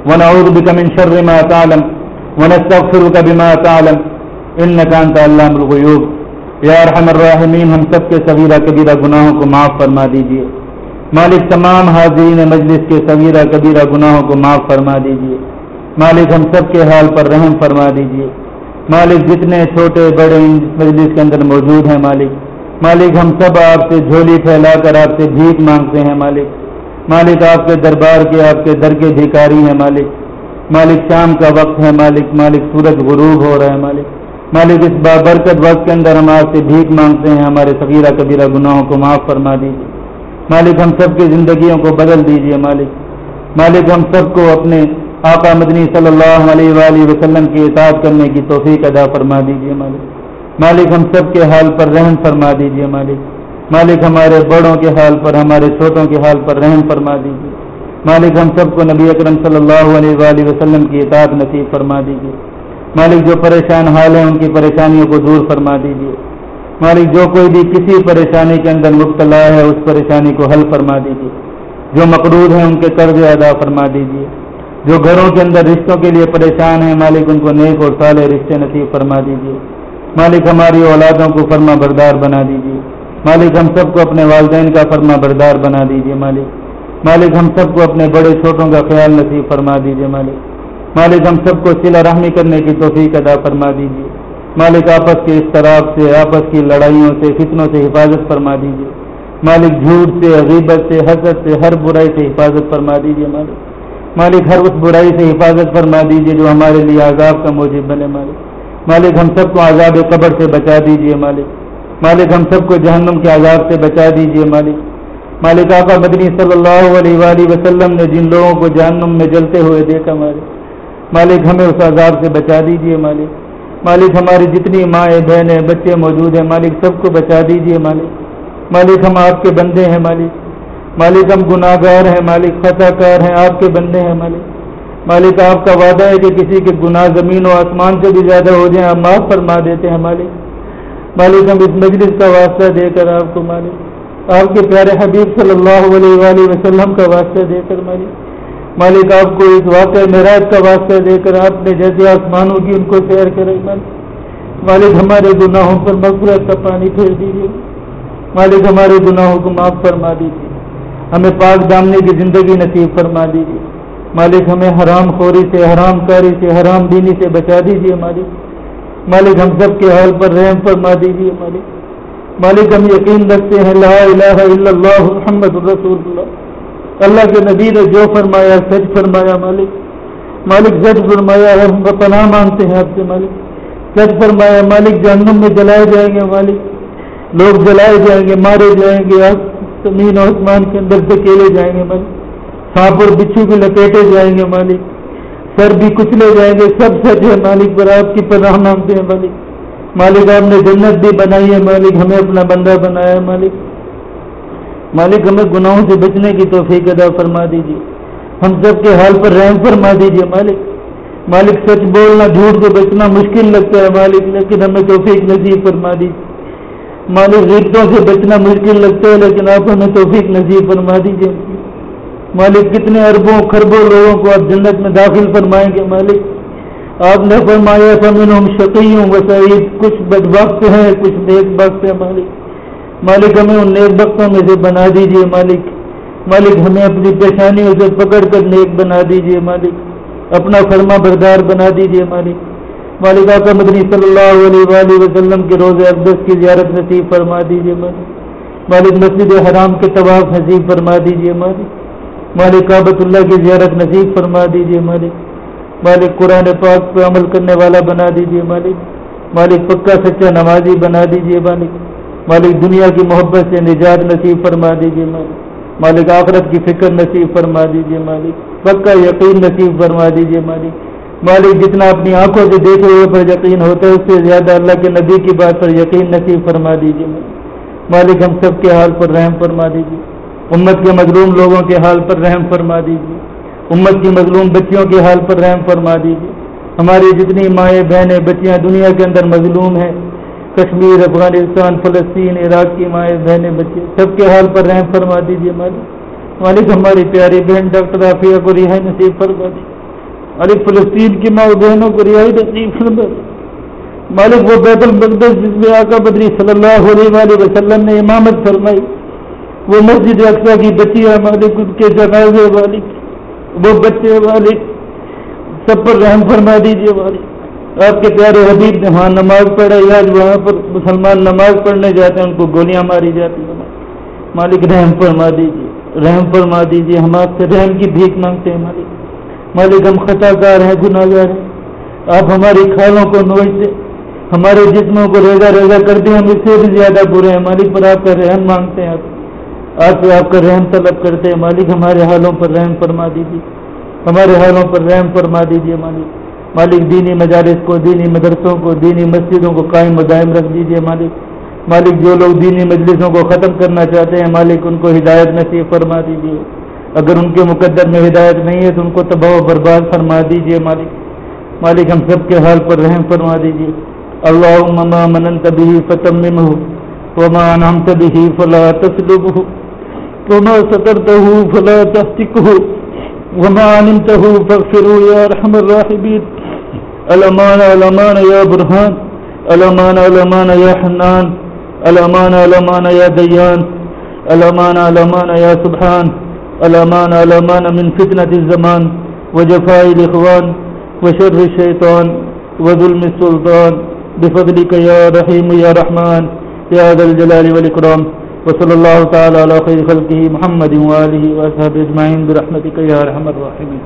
ونعوذ بك من شر ما تعلم، ونستغفرك بما تعلم، إنك أنت علام الغيوب. یا ارحم الراحمین ہم سب کے صغیرہ کبیرہ گناہوں کو معاف فرما دیجیے۔ مالک تمام حاضرین مجلس کے صغیرہ کبیرہ گناہوں کو معاف فرما دیجیے۔ مالک ہم سب کے حال پر رحم فرما دیجیے۔ مالک جتنے چھوٹے، بڑے مجلس کے اندر موجود ہیں مالک۔ مالک ہم سب آپ سے جھولی پھیلا کر آپ سے بھیک مانگتے ہیں مالک۔ مالک آپ کے دربار کے، آپ کے در کے بھیکاری ہیں مالک۔ مالک شام کا وقت ہے مالک مالک سورج غروب ہو رہا ہے مالک۔ مالک اس بابرکت وقت کے اندر ہم آپ سے بھیک مانگتے ہیں، ہمارے صغیرہ کبیرہ گناہوں کو معاف فرما دیجیے مالک ہم سب کی زندگیوں کو بدل دیجیے مالک۔ مالک ہم سب کو اپنے آقا مدنی صلی اللہ علیہ وآلہ وسلم کی اطاعت کرنے کی توفیق ادا فرما دیجیے مالک۔ مالک ہم سب کے حال پر رحم فرما دیجیے مالک۔ مالک ہمارے بڑوں کے حال پر، ہمارے چھوٹوں کے حال پر رحم فرما دیجیے۔ مالک ہم سب کو نبی اکرم صلی اللہ علیہ وآلہ وسلم کی اطاعت نصیب فرما دیجیے۔ مالک جو پریشان حال ہیں، ان کی پریشانیوں کو دور فرما دیجیے۔ مالک جو کوئی بھی کسی پریشانی کے اندر مبتلا ہے، اس پریشانی کو حل فرما دیجیے۔ جو مقروض ہیں، ان کے قرض ادا فرما دیجیے۔ جو گھروں کے اندر رشتوں کے لیے پریشان ہیں، مالک ان کو نیک اور سالے رشتے نصیب فرما دیجیے۔ مالک ہماری اولادوں کو فرما بردار بنا دیجیے۔ مالک ہم سب کو اپنے والدین کا فرما بردار بنا دیجیے مالک۔ مالک ہم سب کو اپنے بڑے چھوٹوں کا خیال نصیب فرما دیجیے مالک۔ مالک ہم سب کو سلا رحمی کرنے کی توفیق ادا فرما دیجیے مالک آپس کے اختراف سے، آپس کی لڑائیوں سے، فتنوں سے حفاظت فرما دیجیے مالک جھوٹ سے، غیبت سے، حسد سے، ہر برائی سے حفاظت فرما دیجیے مالک۔ مالک ہر اس برائی سے حفاظت فرما دیجیے جو ہمارے لیے عذاب کا موجود بنے مالک۔ مالک ہم سب کو عذاب قبر سے بچا دیجیے مالک۔ مالک ہم سب کو جہنم کے عذاب سے بچا دیجیے مالک۔ مالک آقا مدنی صلی اللہ علیہ وآلہ وسلم نے جن لوگوں کو جہنم میں جلتے ہوئے دیکھا مالک۔ مالک ہمیں اس عذاب سے بچا دیجیے مالک۔ مالک ہماری جتنی مائیں بہنیں بچے موجود ہیں، مالک سب کو بچا دیجیے مالک۔ مالک ہم آپ کے بندے ہیں مالک۔ مالک ہم گناہ گار ہیں مالک، خطا کار ہیں آپ کے بندے ہیں مالک۔ مالک آپ کا وعدہ ہے کہ کسی کے گناہ زمین و آسمان سے بھی زیادہ ہو جائیں، آپ معاف فرما دیتے ہیں مالک۔ مالک ہم اس مجلس کا واسطہ دے کر آپ کو مالک آپ کے پیارے حبیب صلی اللہ علیہ وآلہ وسلم کا واسطہ دے کر مالک مالک، آپ کو اس واقع معراج کا واسطہ دے کر آپ نے جیسے آسمانوں کی ان کو سیر کرے مالک مالک، ہمارے گناہوں پر مغفرت کا پانی پھیر دیجیے۔ مالک، ہمارے گناہوں کو معاف فرما دیجیے۔ ہمیں پاک دامنے کی زندگی نصیب فرما دیجیے۔ مالک، ہمیں حرام خوری سے، حرام کاری سے، حرام دینی سے بچا دیجیے مالک۔ مالک ہم سب کے حال پر رحم فرما دیجیے مالک۔ مالک، ہم یقین رکھتے ہیں، لا الہ الا اللہ محمد رسول اللہ۔ اللہ کے نبی نے جو فرمایا، سچ فرمایا مالک۔ مالک سچ فرمایا ہے، ہم پناہ مانگتے ہیں آپ سے مالک۔ سچ فرمایا، مالک جہنم میں جلائے جائیں گے مالک۔ لوگ جلائے جائیں گے، مارے جائیں گے زمین و آسمان کے اندر دکیلے جائیں گے مالک۔ سانپ اور بچھو بھی لپیٹے جائیں گے مالک۔ سر بھی کچلے جائیں گے، سب سچ ہے، مالک پر آپ کی پناہ مانگتے ہیں مالک۔ مالک آپ نے جنت بھی بنائی ہے، مالک ہمیں اپنا بندہ بنایا ہے، مالک۔ مالک ہمیں گناہوں سے بچنے کی توفیق ادا فرما دیجیے ہم سب کے حال پر رحم فرما دیجیے مالک۔ مالک سچ بولنا، جھوٹ سے بچنا مشکل لگتا ہے، مالک، لیکن ہمیں توفیق نصیب فرما دیجیے مالک ریتوں سے بچنا مشکل لگتا ہے، لیکن آپ ہمیں توفیق نصیب فرما دیجیے مالک کتنے اربوں خربوں لوگوں کو آپ جنت میں داخل فرمائیں گے مالک؟ آپ نے فرمایا سمن ہم شقیوں وسعید کچھ بد وقت ہیں، کچھ نیک وقت ہیں مالک۔ مالک، ہمیں ان نیک وقتوں میں سے بنا دیجیے مالک۔ مالک، ہمیں اپنی پیشانیوں سے پکڑ کر نیک بنا دیجیے مالک۔ اپنا فرما بردار بنا دیجیے مالک۔ مالکہ کا مدنی صلی اللہ علیہ وآلہ وسلم کے روز اقدس کی زیارت نصیب فرما دیجیے مالک۔ مالک، مسجد حرام کے طواف نصیب فرما دیجیے مالک۔ مالک کابت اللہ کی زیارت نصیب فرما دیجیے مالک۔ مالک قرآن پاک پہ عمل کرنے والا بنا دیجیے مالک۔ مالک پکا سچا نمازی بنا دیجیے مالک۔ مالک دنیا کی محبت سے نجات نصیب فرما دیجیے مالک۔ مالک آخرت کی فکر نصیب فرما دیجیے مالک۔ پکا یقین نصیب فرما دیجیے مالک۔ مالک جتنا اپنی آنکھوں سے دیکھے ہوئے پر یقین ہوتا ہے، اس سے زیادہ اللہ کے نبی کی بات پر یقین نصیب فرما دیجیے مالک۔ ہم سب کے حال پر رحم فرما دیجیے امت کے مظلوم لوگوں کے حال پر رحم فرما دیجیے۔ امت کی مظلوم بچیوں کے حال پر رحم فرما دیجیے۔ ہماری جتنی مائیں بہنیں بچیاں دنیا کے اندر مظلوم ہیں، کشمیر، افغانستان، فلسطین، عراق کی مائیں بہنیں بچے سب کے حال پر رحم فرما دیجیے مالک۔ مالک ہماری پیاری بہن ڈاکٹر عافیہ کو رہائی نصیب فرما دیجیے مالک فلسطین کی ماں بہنوں کو رہائی نصیب فرما دی مالک وہ بیت المقدس جس میں آقا بدری صلی اللہ علیہ وآلہ وسلم نے امامت فرمائی۔ وہ مسجد اقسا کی بچیاں مالک ان کے جنازے مالک، وہ بچے مالک، سب پر رحم فرما دیجیے مالک۔ آپ کے پیارے حبیب نے وہاں نماز پڑھائی، آج وہاں پر مسلمان نماز پڑھنے جاتے ہیں، ان کو گولیاں ماری جاتی ہیں۔ مالک رحم فرما دیجیے رحم فرما دیجیے ہم آپ سے رحم کی بھیک مانگتے ہیں مالک۔ مالک، ہم خطا کار ہیں گناہ گار ہیں۔ آپ ہماری کھالوں کو نوچ دیں ہمارے جسموں کو ریزا ریزا کر دیں ہم اس سے بھی زیادہ برے ہیں۔ مالک پر آپ کا رحم مانگتے ہیں۔ آپ آپ سے آپ کا رحم طلب کرتے ہیں، مالک ہمارے حالوں پر رحم فرما دیجیے۔ ہمارے حالوں پر رحم فرما دیجیے، مالک۔ مالک، دینی مجالس کو، دینی مدرسوں کو، دینی مسجدوں کو قائم و دائم رکھ دیجیے، مالک۔ مالک، جو لوگ دینی مجلسوں کو ختم کرنا چاہتے ہیں، مالک، ان کو ہدایت نصیب فرما دیجیے۔ اگر ان کے مقدر میں ہدایت نہیں ہے تو ان کو تباہ و برباد فرما دیجیے مالک۔ مالک، ہم سب کے حال پر رحم فرما دیجیے اللہ ما مننت به فتممه وما انعمت به فلا تسلبه وما سترته فلا تهتكه وما علمته فاغفره يا رحم الراحمين الامان الامان يا برهان الامان الامان يا حنان الامان الامان يا ديان الامان الامان يا سبحان الامان الامان من فتنة الزمان وجفاء الاخوان وشر الشيطان وظلم السلطان بفضلك يا رحيم يا رحمن يا ذا الجلال والإكرام وصلى الله تعالى على خير خلقه محمد وآله وأصحابه اجمعين برحمتك يا رحم الراحمين.